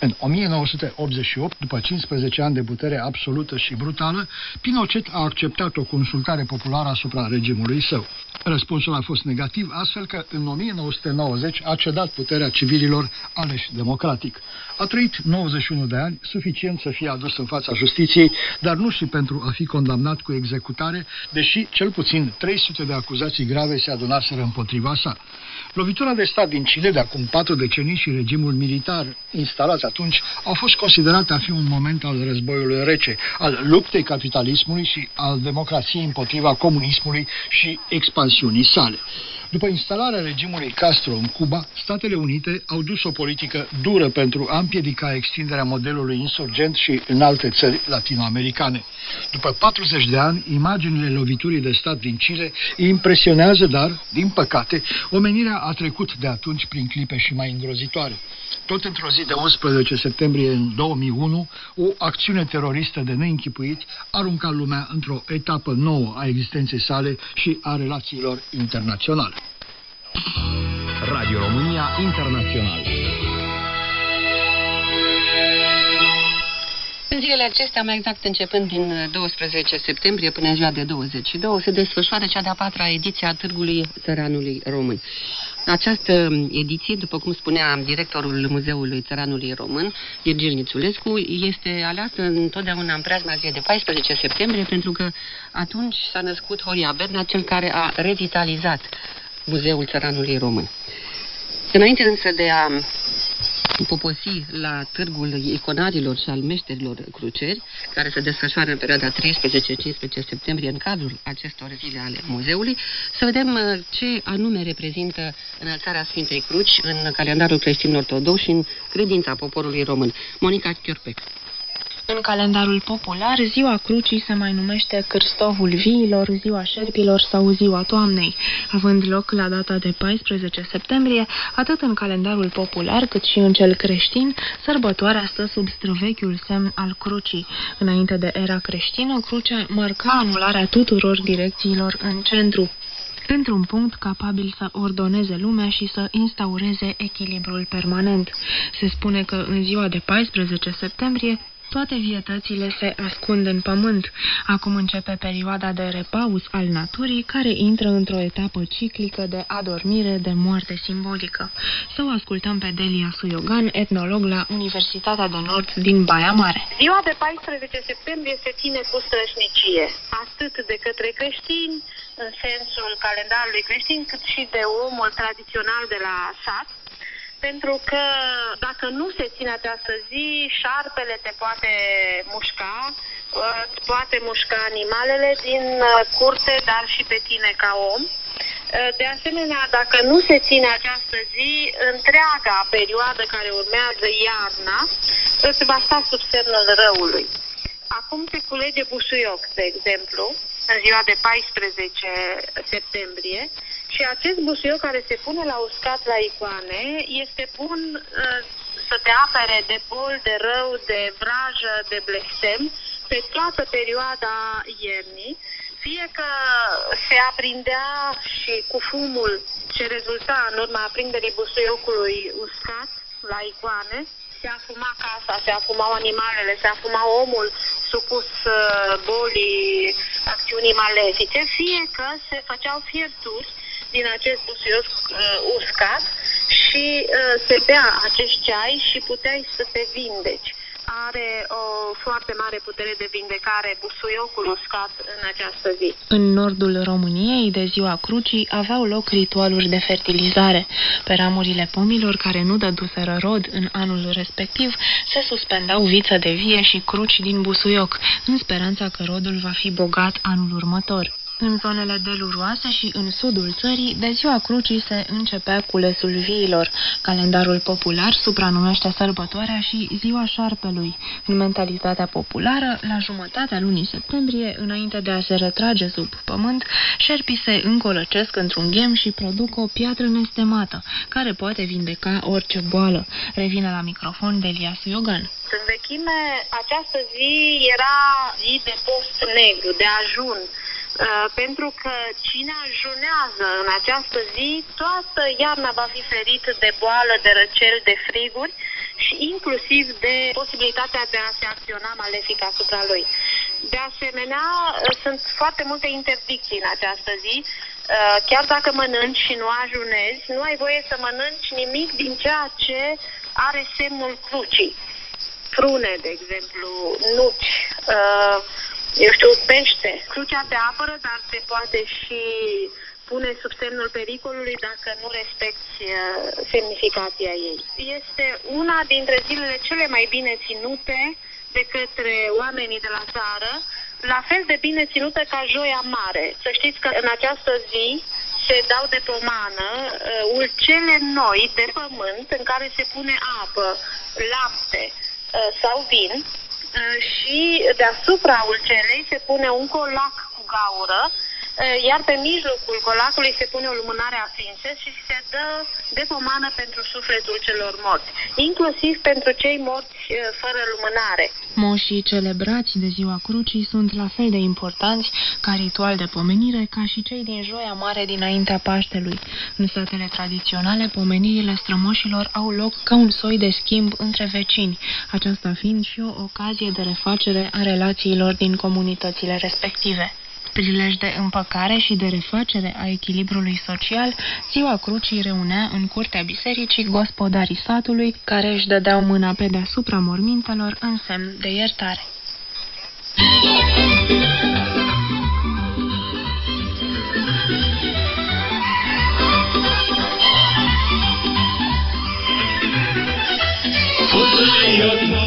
În 1988, după 15 ani de putere absolută și brutală, Pinochet a acceptat o consultare populară asupra regimului său. Răspunsul a fost negativ, astfel că în 1990 a cedat puterea civililor aleși democratic. A trăit 91 de ani, suficient să fie adus în fața justiției, dar nu și pentru a fi condamnat cu executare, deși cel puțin 300 de acuzații grave se adunaseră împotriva sa. Lovitura de stat din Chile de acum patru decenii și regimul militar instalat atunci au fost considerate a fi un moment al războiului rece, al luptei capitalismului și al democrației împotriva comunismului și expansiunii sale. După instalarea regimului Castro în Cuba, Statele Unite au dus o politică dură pentru a împiedica extinderea modelului insurgent și în alte țări latinoamericane. După 40 de ani, imaginile loviturii de stat din Chile impresionează, dar, din păcate, omenirea a trecut de atunci prin clipe și mai îngrozitoare. Tot într-o zi de 11 septembrie în 2001, o acțiune teroristă de neînchipuit arunca lumea într-o etapă nouă a existenței sale și a relațiilor internaționale. Radio România Internațional. În zilele acestea, mai exact începând din 12 septembrie până în ziua de 22, se desfășoară cea de-a patra ediție a Târgului Țăranului Român. Această ediție, după cum spunea directorul Muzeului Țăranului Român, Virgil Nițulescu, este aleasă întotdeauna în preajma zilei de 14 septembrie, pentru că atunci s-a născut Horia Berna, cel care a revitalizat Muzeul Țăranului Român. Înainte însă de a poposi la târgul iconarilor și al meșterilor cruceri, care se desfășoară în perioada 13-15 septembrie în cadrul acestor zile ale muzeului, să vedem uh, ce anume reprezintă înălțarea Sfintei Cruci în calendarul creștin ortodox și în credința poporului român. Monica Chiorpec. În calendarul popular, ziua crucii se mai numește Cârstovul Viilor, ziua șerpilor sau ziua toamnei, având loc la data de 14 septembrie, atât în calendarul popular cât și în cel creștin, sărbătoarea stă sub străvechiul semn al crucii. Înainte de era creștină, crucea marca anularea tuturor direcțiilor în centru într-un punct capabil să ordoneze lumea și să instaureze echilibrul permanent. Se spune că în ziua de 14 septembrie, toate vietățile se ascund în pământ. Acum începe perioada de repaus al naturii, care intră într-o etapă ciclică de adormire de moarte simbolică. Să o ascultăm pe Delia Suiogan, etnolog la Universitatea de Nord din Baia Mare. Ziua de 14 septembrie se ține cu strășnicie, atât de către creștini, în sensul calendarului creștin, cât și de omul tradițional de la sat, pentru că dacă nu se ține această zi, șarpele te poate mușca, uh, poate mușca animalele din uh, curte, dar și pe tine ca om. Uh, de asemenea, dacă nu se ține această zi, întreaga perioadă care urmează iarna îți va sta sub semnul răului. Acum se culege busuioc, de exemplu, în ziua de 14 septembrie, și acest busuioc care se pune la uscat la icoane este bun uh, să te apere de bol, de rău, de vrajă, de blestem pe toată perioada iernii, fie că se aprindea și cu fumul ce rezulta în urma aprinderii busuiocului uscat la icoane, se afuma casa, se afumau animalele, se afuma omul supus uh, bolii, acțiunii malefice, fie că se făceau fierturi din acest busuioc uh, uscat și uh, se bea acest ceai și puteai să te vindeci. are o foarte mare putere de vindecare, busuiocul uscat în această zi. În nordul României, de ziua crucii, aveau loc ritualuri de fertilizare. Pe ramurile pomilor care nu dăduseră rod în anul respectiv, se suspendau viță de vie și cruci din busuioc, în speranța că rodul va fi bogat anul următor. În zonele deluroase și în sudul țării, de ziua crucii se începea culesul viilor. Calendarul popular supranumește sărbătoarea și ziua șarpelui. În mentalitatea populară, la jumătatea lunii septembrie, înainte de a se retrage sub pământ, șerpii se încolăcesc într-un ghem și produc o piatră nestemată, care poate vindeca orice boală. Revine la microfon Elias Iogan. În vechime, această zi era zi de post negru, de ajun, Uh, pentru că cine ajunează în această zi, toată iarna va fi ferit de boală, de răcel, de friguri și inclusiv de posibilitatea de a se acționa malefic asupra lui. De asemenea, uh, sunt foarte multe interdicții în această zi. Uh, chiar dacă mănânci și nu ajunezi, nu ai voie să mănânci nimic din ceea ce are semnul crucii. Prune, de exemplu, nuci, eu știu, pește. Crucea te apără, dar te poate și pune sub semnul pericolului dacă nu respecti uh, semnificația ei. Este una dintre zilele cele mai bine ținute de către oamenii de la țară, la fel de bine ținută ca Joia Mare. Să știți că în această zi se dau de pomană uh, ulcele noi de pământ în care se pune apă, lapte uh, sau vin Uh, și deasupra ulcelei se pune un colac cu gaură, uh, iar pe mijlocul colacului se pune o lumânare aprinsă și se dă de pomană pentru sufletul celor morți, inclusiv pentru cei morți uh, fără lumânare. Moșii celebrați de ziua crucii sunt la fel de importanți ca ritual de pomenire ca și cei din Joia Mare dinaintea Paștelui. În satele tradiționale, pomenirile strămoșilor au loc ca un soi de schimb între vecini, aceasta fiind și o ocazie de refacere a relațiilor din comunitățile respective prilej de împăcare și de refacere a echilibrului social, ziua crucii reunea în curtea bisericii gospodarii satului, care își dădeau mâna pe deasupra mormintelor în semn de iertare. Fusul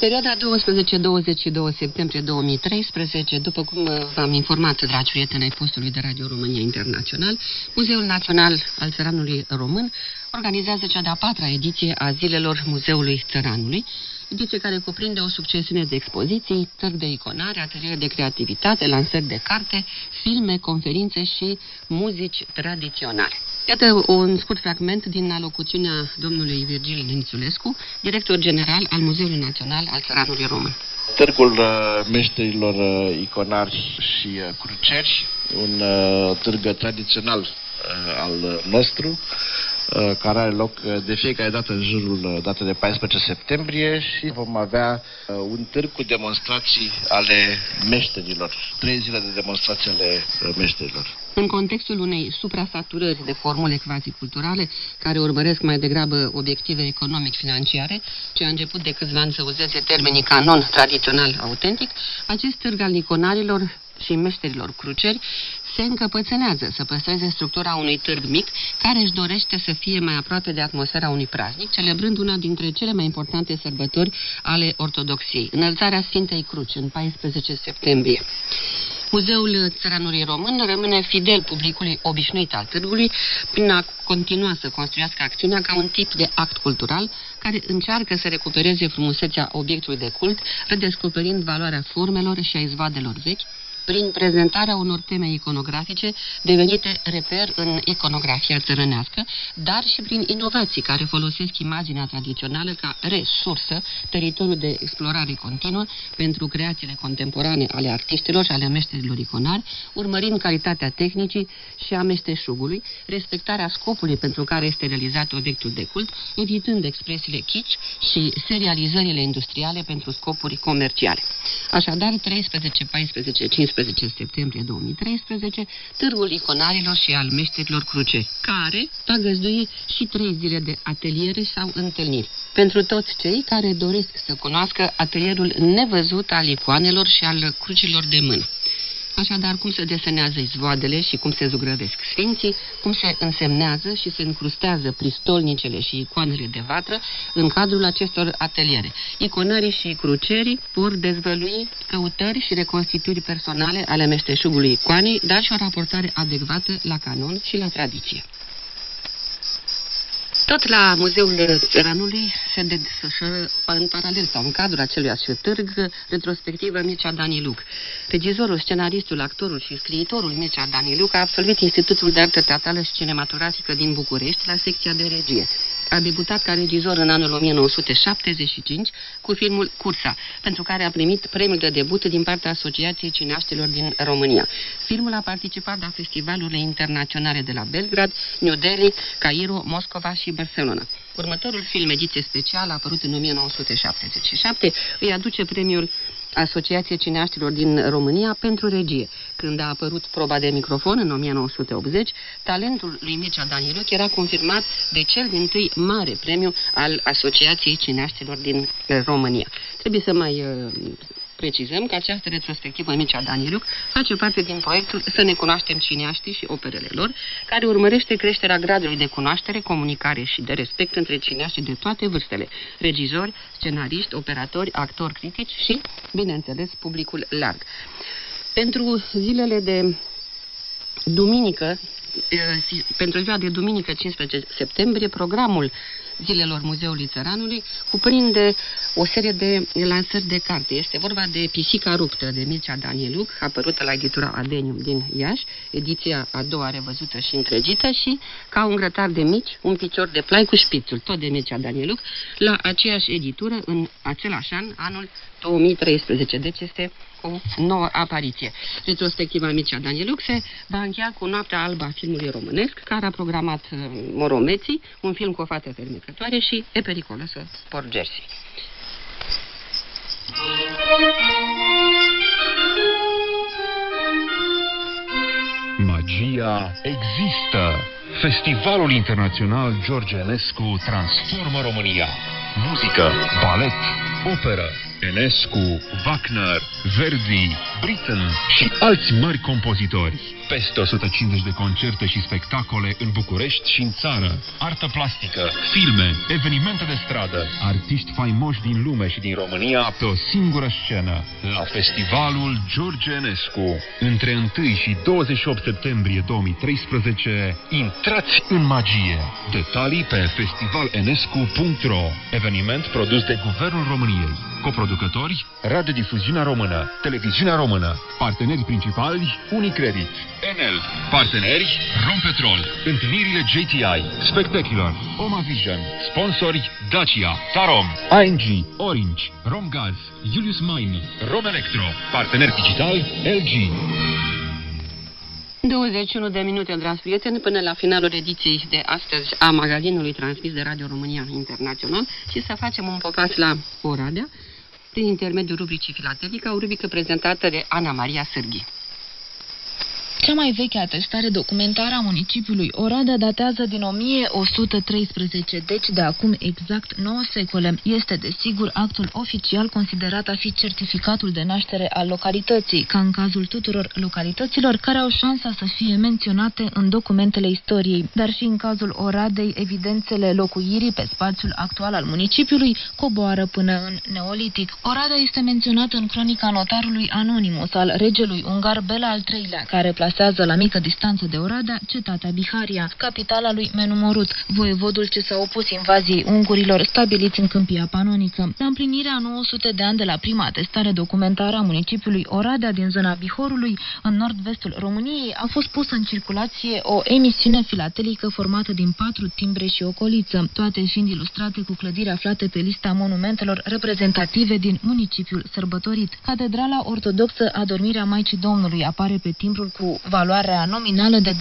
perioada 12-22 septembrie 2013, după cum uh, v-am informat, dragi prieteni ai postului de Radio România Internațional, Muzeul Național al Țăranului Român organizează cea de-a patra ediție a Zilelor Muzeului Țăranului, ediție care cuprinde o succesiune de expoziții, târg de iconare, ateliere de creativitate, lansări de carte, filme, conferințe și muzici tradiționale. Iată un scurt fragment din alocuțiunea domnului Virgil Nițulescu, director general al Muzeului Național al Țăranului Român. Târgul uh, meșterilor uh, iconari și uh, cruceri, un uh, târg tradițional uh, al nostru, Uh, care are loc uh, de fiecare dată în jurul uh, datei de 14 septembrie și vom avea un târg cu demonstrații ale meșterilor, trei zile de demonstrații ale meșterilor. În contextul unei suprasaturări de formule quasi-culturale, care urmăresc mai degrabă obiective economic-financiare, ce a început de câțiva ani să uzeze termenii canon tradițional autentic, acest târg al iconarilor și meșterilor cruceri se încăpățânează să păstreze structura unui târg mic care își dorește să fie mai aproape de atmosfera unui praznic, celebrând una dintre cele mai importante sărbători ale ortodoxiei, înălțarea Sfintei Cruci în 14 septembrie. Muzeul Țăranului Român rămâne fidel publicului obișnuit al târgului prin a continua să construiască acțiunea ca un tip de act cultural care încearcă să recupereze frumusețea obiectului de cult, redescoperind valoarea formelor și a izvadelor vechi, prin prezentarea unor teme iconografice devenite reper în iconografia țărănească, dar și prin inovații care folosesc imaginea tradițională ca resursă, teritoriul de explorare continuă pentru creațiile contemporane ale artiștilor și ale meșterilor iconari, urmărind calitatea tehnicii și a meșteșugului, respectarea scopului pentru care este realizat obiectul de cult, evitând expresiile kitsch și serializările industriale pentru scopuri comerciale. Așadar, 13, 14, 15 15 septembrie 2013, Târgul Iconarilor și al Meșterilor Cruce, care va găzdui și trei zile de ateliere sau întâlniri. Pentru toți cei care doresc să cunoască atelierul nevăzut al icoanelor și al crucilor de mână. Așadar, cum se desenează izvoadele și cum se zugrăvesc sfinții, cum se însemnează și se încrustează pristolnicele și icoanele de vatră în cadrul acestor ateliere. Iconarii și crucerii vor dezvălui căutări și reconstituiri personale ale meșteșugului icoanei, dar și o raportare adecvată la canon și la tradiție. Tot la Muzeul Țăranului se desfășoară în paralel sau în cadrul acelui târg retrospectivă Mircea Daniluc. Regizorul, scenaristul, actorul și scriitorul Mircea Daniluc a absolvit Institutul de Artă Teatrală și Cinematografică din București la secția de regie. A debutat ca regizor în anul 1975 cu filmul Cursa, pentru care a primit premiul de debut din partea Asociației Cineaștilor din România. Filmul a participat la festivalurile internaționale de la Belgrad, New Delhi, Cairo, Moscova și Barcelona. Următorul film, ediție specială, apărut în 1977, îi aduce premiul Asociației Cineaștilor din România pentru regie. Când a apărut proba de microfon în 1980, talentul lui Mircea Daniluc era confirmat de cel din tâi mare premiu al Asociației Cineaștilor din România. Trebuie să mai uh, Precizăm că această retrospectivă Mircea Daniluc face parte din proiectul Să ne cunoaștem cineaștii și operele lor, care urmărește creșterea gradului de cunoaștere, comunicare și de respect între cineaștii de toate vârstele, regizori, scenariști, operatori, actori critici și, bineînțeles, publicul larg. Pentru zilele de duminică, eh, pentru ziua de duminică 15 septembrie, programul zilelor Muzeului Țăranului cuprinde o serie de lansări de carte. Este vorba de Pisica ruptă de Mircea Danieluc, apărută la editura Adenium din Iași, ediția a doua revăzută și întregită și Ca un grătar de mici, un picior de plai cu șpițul, tot de Mircea Danieluc, la aceeași editură în același an, anul 2013. Deci este o nouă apariție. Retrospectiva Mircea Danieluc se va încheia cu Noaptea Albă a filmului românesc, care a programat uh, Moromeții, un film cu o fată fermecătoare și E periculosă Sport Jersey. Magia există! Festivalul Internațional George Enescu transformă România. Muzică, balet, operă, Enescu, Wagner, Verdi, Britten și alți mari compozitori. Peste 150 de concerte și spectacole în București și în țară. Artă plastică, filme, evenimente de stradă, artiști faimoși din lume și din România pe o singură scenă. La festivalul George Enescu. Între 1 și 28 septembrie 2013, intrați în magie. Detalii pe festivalenescu.ro Eveniment produs de Guvernul României. Coproducători, Radiodifuziunea Română, Televiziunea Română, parteneri principali, Unicredit, Enel, parteneri, Rompetrol, întâlnirile JTI, Spectacular, Oma Vision, sponsori, Dacia, Tarom, ING, Orange, Romgaz, Julius Mine, Romelectro, partener digital, LG. 21 de minute, dragi prieteni, până la finalul ediției de astăzi a magazinului transmis de Radio România Internațional și să facem un popas la Oradea prin intermediul rubricii filatelică, o rubrică prezentată de Ana Maria Sârghi. Cea mai veche atestare documentară a municipiului Oradea datează din 1113, deci de acum exact 9 secole. Este, desigur, actul oficial considerat a fi certificatul de naștere al localității, ca în cazul tuturor localităților care au șansa să fie menționate în documentele istoriei, dar și în cazul Oradei, evidențele locuirii pe spațiul actual al municipiului coboară până în Neolitic. Oradea este menționată în cronica notarului Anonimus al regelui ungar Bela al III-lea, care plasează la mică distanță de Oradea cetatea Biharia, capitala lui Menumorut, voievodul ce s-a opus invaziei ungurilor stabiliți în câmpia panonică. La împlinirea 900 de ani de la prima atestare documentară a municipiului Oradea din zona Bihorului, în nord-vestul României, a fost pusă în circulație o emisiune filatelică formată din patru timbre și o coliță, toate fiind ilustrate cu clădiri aflate pe lista monumentelor reprezentative din municipiul sărbătorit. Catedrala ortodoxă a Dormirea Maicii Domnului apare pe timbrul cu valoarea nominală de 2,10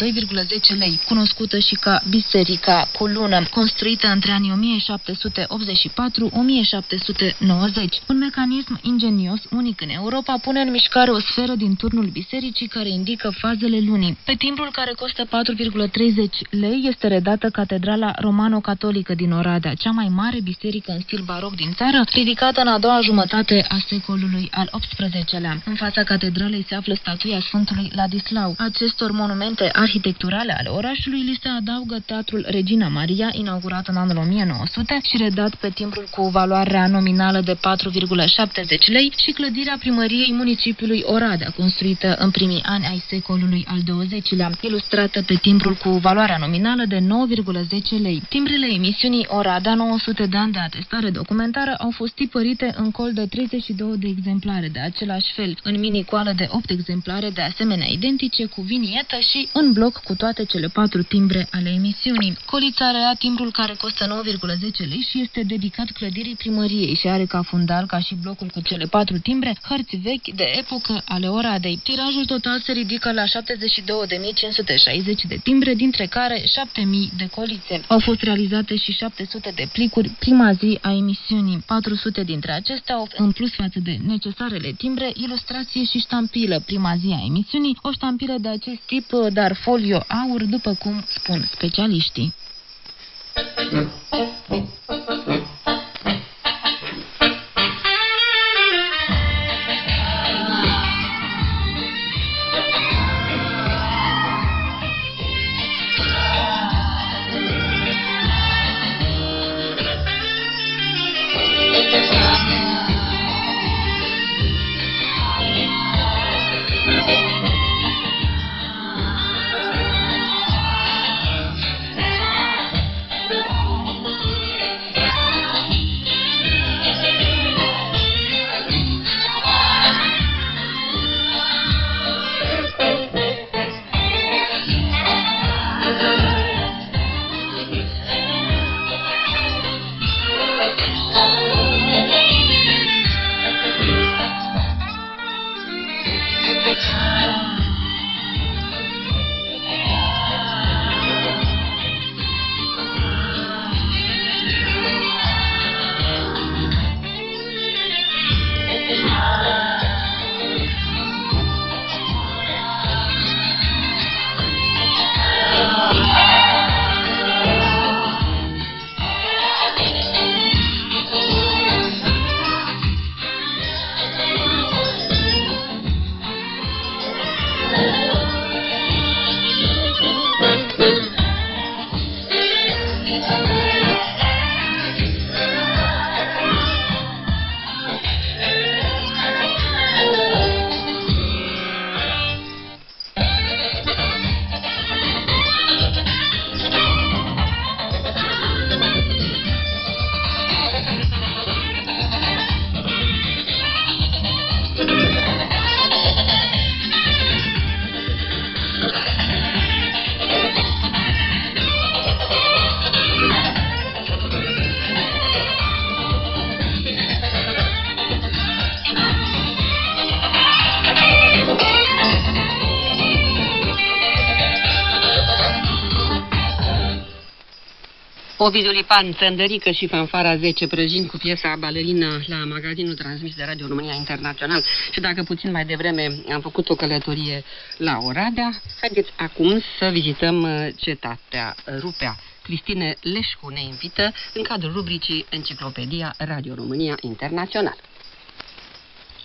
lei, cunoscută și ca Biserica cu lună, construită între anii 1784-1790. Un mecanism ingenios, unic în Europa, pune în mișcare o sferă din turnul bisericii care indică fazele lunii. Pe timbrul care costă 4,30 lei este redată Catedrala Romano-Catolică din Oradea, cea mai mare biserică în stil baroc din țară, ridicată în a doua jumătate a secolului al XVIII-lea. În fața catedralei se află statuia Sfântului Ladislau. Acestor monumente arhitecturale ale orașului li se adaugă Teatrul Regina Maria, inaugurat în anul 1900 și redat pe timbrul cu valoarea nominală de 4,70 lei și clădirea primăriei municipiului Oradea, construită în primii ani ai secolului al XX-lea, ilustrată pe timbrul cu valoarea nominală de 9,10 lei. Timbrele emisiunii Oradea 900 de ani de atestare documentară au fost tipărite în col de 32 de exemplare de același fel, în mini-coală de 8 exemplare de asemenea identice cu vinietă și în bloc cu toate cele patru timbre ale emisiunii. Colița are timbrul care costă 9,10 lei și este dedicat clădirii primăriei și are ca fundal, ca și blocul cu cele patru timbre, hărți vechi de epocă ale Oradei. Tirajul total se ridică la 72.560 de timbre, dintre care 7.000 de colițe. Au fost realizate și 700 de plicuri prima zi a emisiunii. 400 dintre acestea au, în plus față de necesarele timbre, ilustrație și ștampilă prima zi a emisiunii, o ștampilă de acest tip, dar folio aur, după cum spun specialiștii. Ovidiu Lipan, Țăndărică și Fanfara 10 prăjin cu piesa Balerina la magazinul transmis de Radio România Internațional. Și dacă puțin mai devreme am făcut o călătorie la Oradea, haideți acum să vizităm uh, cetatea Rupea. Cristine Leșcu ne invită în cadrul rubricii Enciclopedia Radio România Internațional.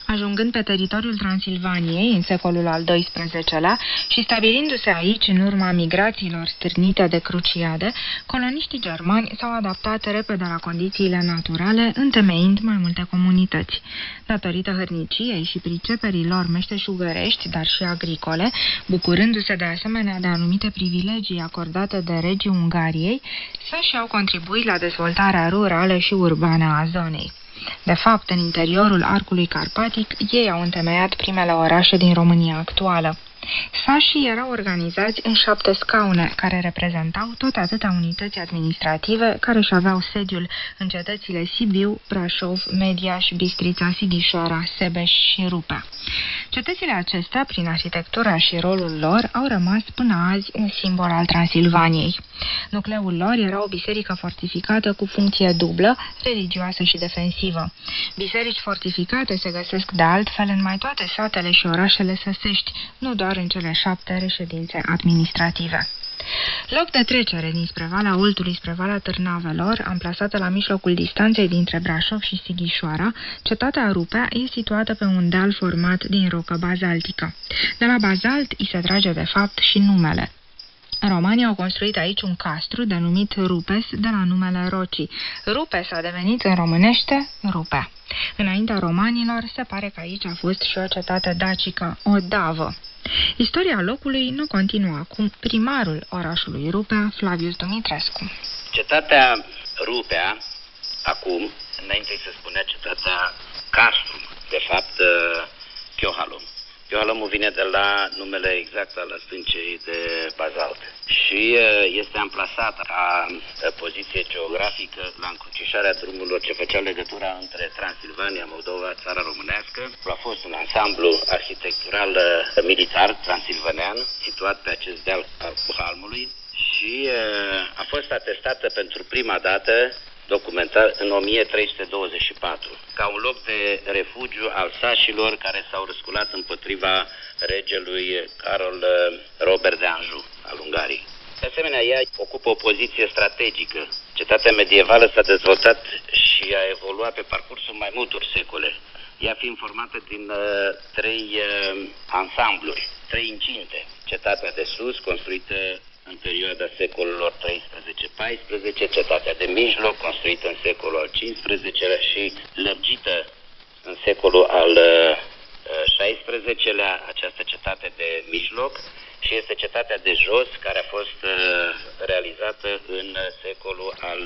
Ajungând pe teritoriul Transilvaniei în secolul al XII-lea și stabilindu-se aici în urma migrațiilor stârnite de cruciade, coloniștii germani s-au adaptat repede la condițiile naturale, întemeind mai multe comunități. Datorită hărniciei și priceperii lor meșteșugărești, dar și agricole, bucurându-se de asemenea de anumite privilegii acordate de regii Ungariei, să și-au contribuit la dezvoltarea rurală și urbană a zonei. De fapt, în interiorul arcului carpatic, ei au întemeiat primele orașe din România actuală. Sașii erau organizați în șapte scaune, care reprezentau tot atâtea unități administrative care își aveau sediul în cetățile Sibiu, Brașov, Mediaș, Bistrița, Sighișoara, Sebeș și Rupea. Cetățile acestea, prin arhitectura și rolul lor, au rămas până azi un simbol al Transilvaniei. Nucleul lor era o biserică fortificată cu funcție dublă, religioasă și defensivă. Biserici fortificate se găsesc de altfel în mai toate satele și orașele săsești, nu doar în cele șapte reședințe administrative. Loc de trecere dinspre Valea Oltului spre Valea Târnavelor, amplasată la mijlocul distanței dintre Brașov și Sighișoara, cetatea Rupea e situată pe un deal format din rocă bazaltică. De la bazalt îi se trage de fapt și numele. Romanii au construit aici un castru denumit Rupes de la numele rocii. Rupes a devenit în românește Rupea. Înaintea romanilor, se pare că aici a fost și o cetate dacică, o davă. Istoria locului nu continuă acum primarul orașului Rupea, Flavius Dumitrescu. Cetatea Rupea, acum, înainte să spunea cetatea Castru, de fapt, Chiohalum. Chiohalumul vine de la numele exact al stâncei de bazalt și este amplasat ca poziție geografică la încrucișarea drumurilor ce făcea legătura între Transilvania, Moldova, țara românească. A fost un ansamblu arhitectural militar transilvanean situat pe acest deal al Halmului și a fost atestată pentru prima dată documentat în 1324, ca un loc de refugiu al sașilor care s-au răsculat împotriva regelui Carol uh, Robert de Anjou al Ungariei. De asemenea, ea ocupă o poziție strategică. Cetatea medievală s-a dezvoltat și a evoluat pe parcursul mai multor secole, ea fiind formată din uh, trei uh, ansambluri, trei incinte. Cetatea de sus, construită în perioada secolelor 13-14, cetatea de mijloc, construită în secolul al XV-lea și lărgită în secolul al XVI-lea, uh, această cetate de mijloc, și este cetatea de jos, care a fost uh, realizată în secolul al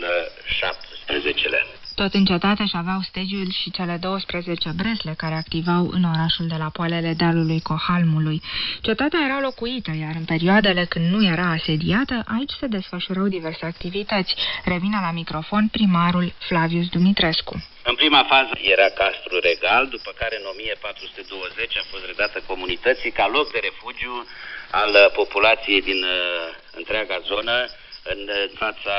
XVII-lea. Tot în cetate și aveau stegiul și cele 12 bresle care activau în orașul de la poalele dealului Cohalmului. Cetatea era locuită, iar în perioadele când nu era asediată, aici se desfășurau diverse activități. Revine la microfon primarul Flavius Dumitrescu. În prima fază era castru regal, după care în 1420 a fost redată comunității ca loc de refugiu al populației din uh, întreaga zonă în fața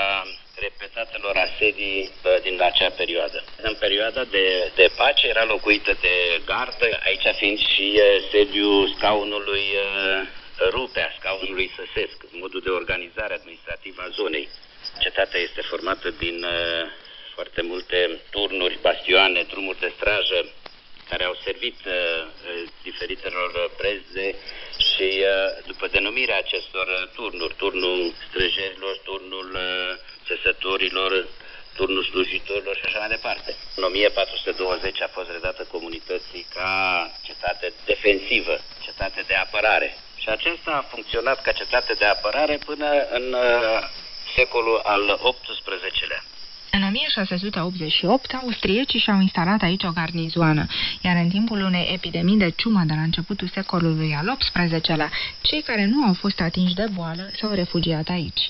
repetatelor asedii uh, din acea perioadă. În perioada de, de pace era locuită de gardă, aici fiind și uh, sediul scaunului uh, Rupea, scaunului Săsesc, modul de organizare administrativă a zonei. Cetatea este formată din foarte multe turnuri, bastioane, drumuri de strajă care au servit uh, diferitelor prezde și uh, după denumirea acestor turnuri, turnul străjerilor, turnul uh, țesătorilor, turnul slujitorilor și așa mai departe. În 1420 a fost redată comunității ca cetate defensivă, cetate de apărare. Și acesta a funcționat ca cetate de apărare până în uh, secolul al XVIII-lea. În 1688, austriecii și-au instalat aici o garnizoană, iar în timpul unei epidemii de ciumă de la începutul secolului al XVIII-lea, cei care nu au fost atinși de boală s-au refugiat aici.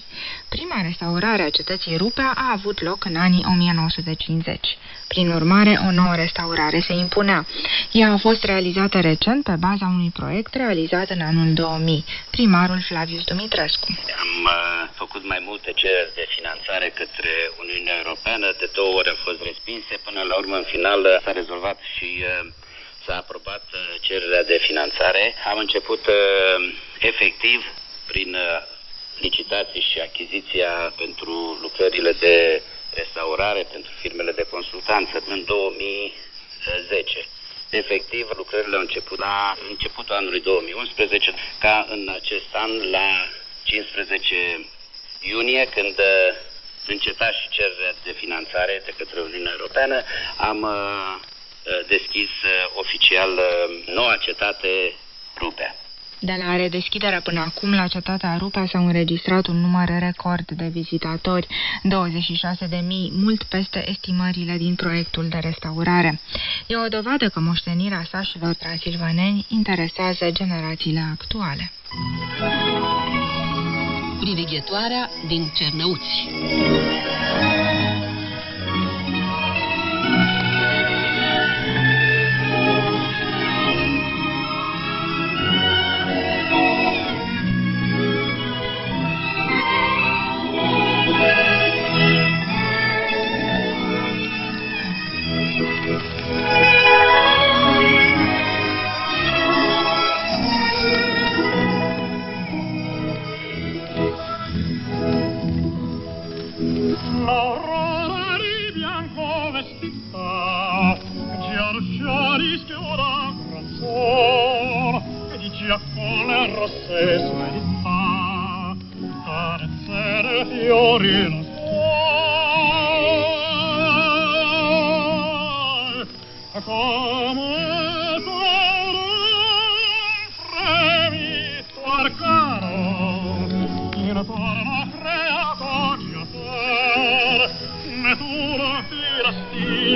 Prima restaurare a cetății Rupea a avut loc în anii 1950. Prin urmare, o nouă restaurare se impunea. Ea a fost realizată recent pe baza unui proiect realizat în anul 2000. Primarul Flavius Dumitrescu. Am uh, făcut mai multe cereri de finanțare către Uniunea Europeană, de două ori au fost respinse, până la urmă, în final, uh, s-a rezolvat și uh, s-a aprobat uh, cererea de finanțare. Am început uh, efectiv prin uh, licitații și achiziția pentru lucrările de restaurare, pentru firmele de consultanță în 2010. Efectiv, lucrările au început la începutul anului 2011, ca în acest an, la 15 iunie, când uh, înceta și cererea de finanțare de către Uniunea Europeană, am uh, uh, deschis uh, oficial uh, noua cetate Rupea. De la redeschiderea până acum, la cetatea Rupea s-au înregistrat un număr record de vizitatori, 26.000, mult peste estimările din proiectul de restaurare. E o dovadă că moștenirea sașilor transilvaneni interesează generațiile actuale. Privighetoarea din Cernăuți l'aurora di bianco vestita già di gran grassor e di giaccone rosse suedita carezzere fiori la suoi. Come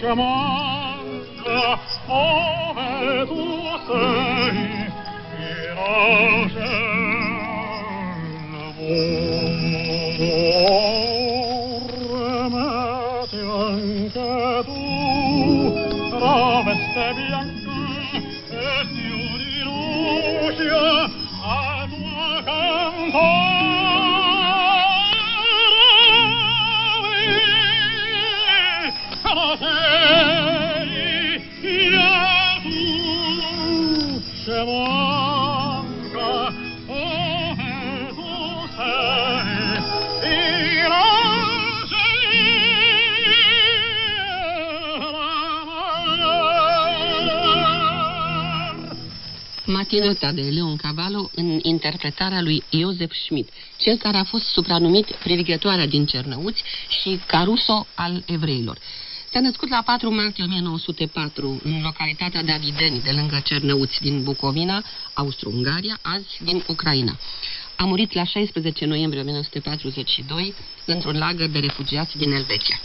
charmante, come tu sei, innocente. Vorremete anche tu, tra veste bianche e di luce, al tuo canto, Matinata de Leon Cavallo în interpretarea lui Iosef Schmidt, cel care a fost supranumit privighetoarea din Cernăuți și Caruso al evreilor. S-a născut la 4 martie 1904 în localitatea Davideni, de lângă Cernăuți, din Bucovina, Austro-Ungaria, azi din Ucraina. A murit la 16 noiembrie 1942 într-un lagăr de refugiați din Elveția.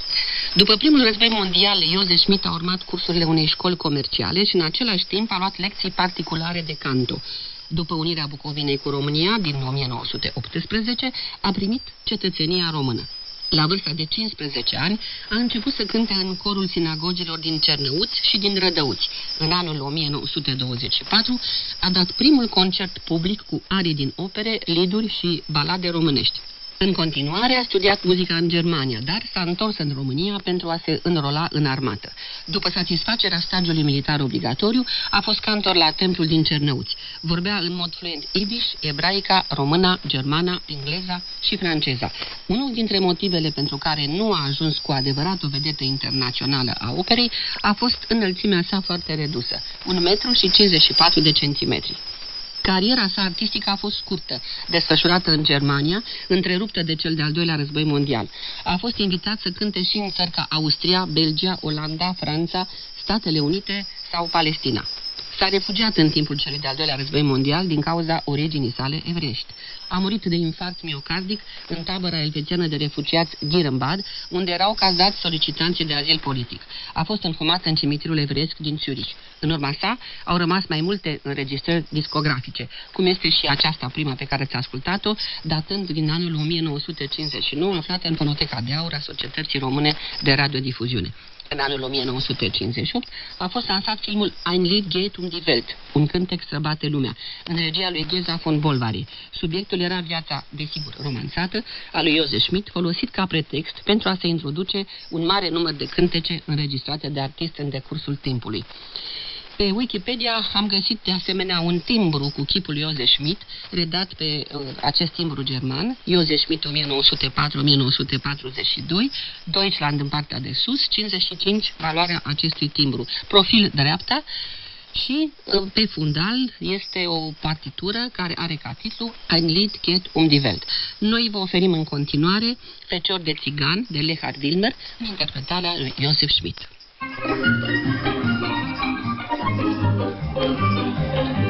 După primul război mondial, Iosef Schmidt a urmat cursurile unei școli comerciale și în același timp a luat lecții particulare de canto. După unirea Bucovinei cu România din 1918, a primit cetățenia română. La vârsta de 15 ani, a început să cânte în corul sinagogilor din Cernăuți și din Rădăuți. În anul 1924 a dat primul concert public cu arii din opere, liduri și balade românești. În continuare a studiat muzica în Germania, dar s-a întors în România pentru a se înrola în armată. După satisfacerea stagiului militar obligatoriu, a fost cantor la templul din Cernăuți. Vorbea în mod fluent ibiș, ebraica, româna, germana, engleza și franceza. Unul dintre motivele pentru care nu a ajuns cu adevărat o vedetă internațională a operei a fost înălțimea sa foarte redusă, 1 metru și 54 de centimetri. Cariera sa artistică a fost scurtă, desfășurată în Germania, întreruptă de cel de-al doilea război mondial. A fost invitat să cânte și în țări ca Austria, Belgia, Olanda, Franța, Statele Unite sau Palestina. S-a refugiat în timpul celui de-al doilea război mondial din cauza originii sale evreiești. A murit de infarct miocardic în tabăra elvețiană de refugiați Girenbad, unde erau cazați solicitanții de azil politic. A fost înfumat în cimitirul evreiesc din Zurich. În urma sa au rămas mai multe înregistrări discografice, cum este și aceasta prima pe care ți-a ascultat-o, datând din anul 1959, aflată în fonoteca de aur a Societății Române de Radiodifuziune. În anul 1958 a fost lansat filmul Ein Lied geht um die Welt, un cântec străbate lumea, în regia lui Geza von Bolvari. Subiectul era viața, desigur, romanțată, a lui Josef Schmidt, folosit ca pretext pentru a se introduce un mare număr de cântece înregistrate de artist în decursul timpului. Pe Wikipedia am găsit de asemenea un timbru cu chipul Josef Schmidt, redat pe uh, acest timbru german, Josef Schmidt 1904-1942, Deutschland în partea de sus, 55 valoarea acestui timbru. Profil dreapta și uh, pe fundal este o partitură care are ca titlu Ein Lied geht um die Welt. Noi vă oferim în continuare Fecior de țigan de Lehard Wilmer în interpretarea lui Josef Schmidt.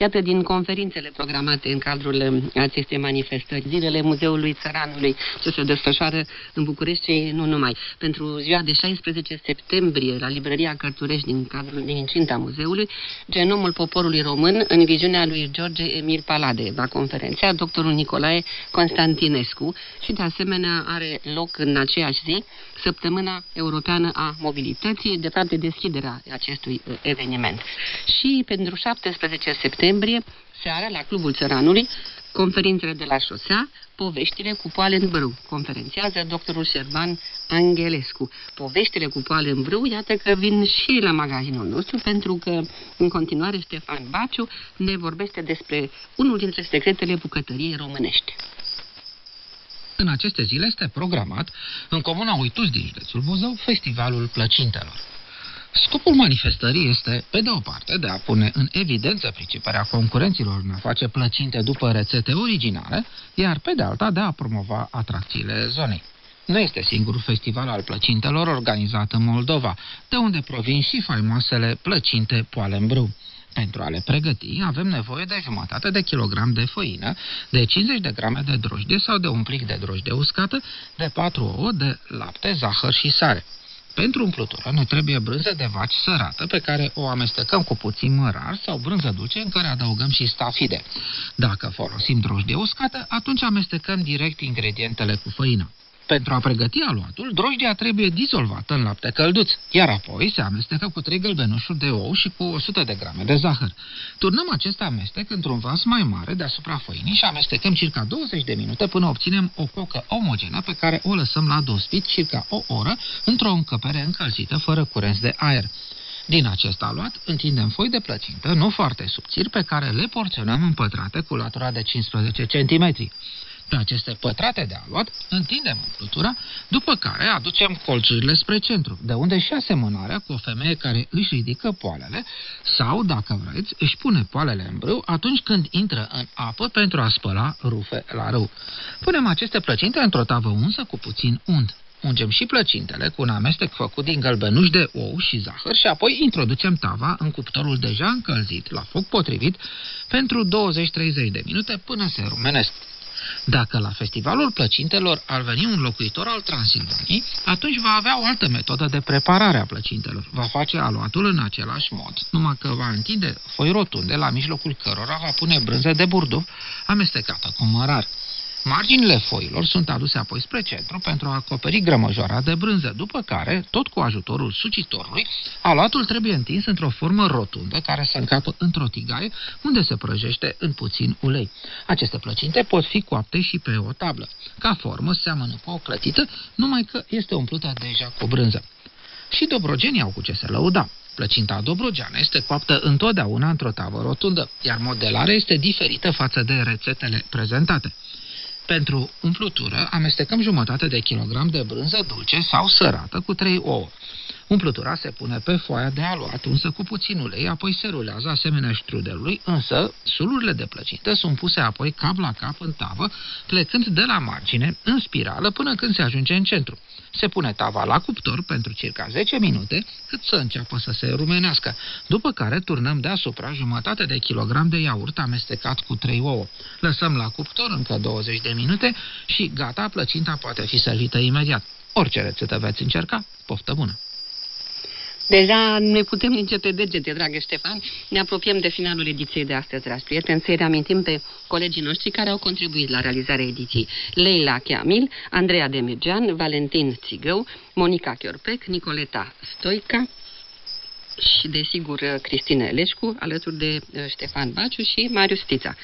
Iată din conferințele programate în cadrul uh, acestei manifestări, zilele Muzeului Țăranului, ce se desfășoară în București și nu numai. Pentru ziua de 16 septembrie, la Librăria Cărturești din cadrul din incinta muzeului, Genomul poporului român în viziunea lui George Emil Palade va conferenția doctorul Nicolae Constantinescu și de asemenea are loc în aceeași zi Săptămâna Europeană a Mobilității, de fapt de deschiderea acestui uh, eveniment. Și pentru 17 septembrie, seara, la Clubul Țăranului, conferințele de la șosea, poveștile cu poale în brâu. Conferențiază doctorul Șerban Angelescu. Poveștile cu poale în brâu, iată că vin și la magazinul nostru, pentru că în continuare Ștefan Baciu ne vorbește despre unul dintre secretele bucătăriei românești. În aceste zile este programat în comuna Uituz din județul Buzău Festivalul Plăcintelor. Scopul manifestării este, pe de o parte, de a pune în evidență principarea concurenților în a face plăcinte după rețete originale, iar pe de alta de a promova atracțiile zonei. Nu este singurul festival al plăcintelor organizat în Moldova, de unde provin și faimoasele plăcinte poale în brâu. Pentru a le pregăti, avem nevoie de jumătate de kilogram de făină, de 50 de grame de drojdie sau de un plic de drojdie uscată, de 4 ouă, de lapte, zahăr și sare. Pentru umplutură ne trebuie brânză de vaci sărată pe care o amestecăm cu puțin mărar sau brânză dulce în care adăugăm și stafide. Dacă folosim drojdie uscată, atunci amestecăm direct ingredientele cu făină. Pentru a pregăti aluatul, drojdia trebuie dizolvată în lapte călduț, iar apoi se amestecă cu 3 gălbenușuri de ou și cu 100 de grame de zahăr. Turnăm acest amestec într-un vas mai mare deasupra făinii și amestecăm circa 20 de minute până obținem o cocă omogenă pe care o lăsăm la dospit circa o oră într-o încăpere încălzită fără curent de aer. Din acest aluat întindem foi de plăcintă, nu foarte subțiri, pe care le porționăm în pătrate cu latura de 15 cm. Pe aceste pătrate de aluat întindem umplutura, după care aducem colțurile spre centru, de unde și asemănarea cu o femeie care își ridică poalele sau, dacă vreți, își pune poalele în brâu atunci când intră în apă pentru a spăla rufe la râu. Punem aceste plăcinte într-o tavă unsă cu puțin unt. Ungem și plăcintele cu un amestec făcut din gălbenuși de ou și zahăr și apoi introducem tava în cuptorul deja încălzit, la foc potrivit, pentru 20-30 de minute până se rumenesc. Dacă la festivalul plăcintelor ar veni un locuitor al Transilvaniei, atunci va avea o altă metodă de preparare a plăcintelor. Va face aluatul în același mod, numai că va întinde foi rotunde la mijlocul cărora va pune brânză de burduf amestecată cu mărar. Marginile foilor sunt aduse apoi spre centru pentru a acoperi grămăjoara de brânză, după care, tot cu ajutorul sucitorului, aluatul trebuie întins într-o formă rotundă care se încapă într-o tigaie unde se prăjește în puțin ulei. Aceste plăcinte pot fi coapte și pe o tablă. Ca formă seamănă cu o clătită, numai că este umplută deja cu brânză. Și dobrogeni au cu ce se lăuda. Plăcinta dobrogeană este coaptă întotdeauna într-o tavă rotundă, iar modelarea este diferită față de rețetele prezentate. Pentru umplutură amestecăm jumătate de kilogram de brânză dulce sau sărată cu 3 ouă. Umplutura se pune pe foaia de aluat unsă cu puțin ulei, apoi se rulează asemenea strudelului, însă sulurile de plăcintă sunt puse apoi cap la cap în tavă, plecând de la margine, în spirală, până când se ajunge în centru. Se pune tava la cuptor pentru circa 10 minute, cât să înceapă să se rumenească, după care turnăm deasupra jumătate de kilogram de iaurt amestecat cu 3 ouă. Lăsăm la cuptor încă 20 de minute și gata, plăcinta poate fi servită imediat. Orice rețetă veți încerca, poftă bună! Deja ne putem linge pe degete, dragă Ștefan. Ne apropiem de finalul ediției de astăzi, dragi prieteni. Să-i reamintim pe colegii noștri care au contribuit la realizarea ediției. Leila Chiamil, Andreea Demirgean, Valentin Țigău, Monica Chiorpec, Nicoleta Stoica, și, desigur, Cristine Leșcu, alături de uh, Ștefan Baciu și Marius Stița.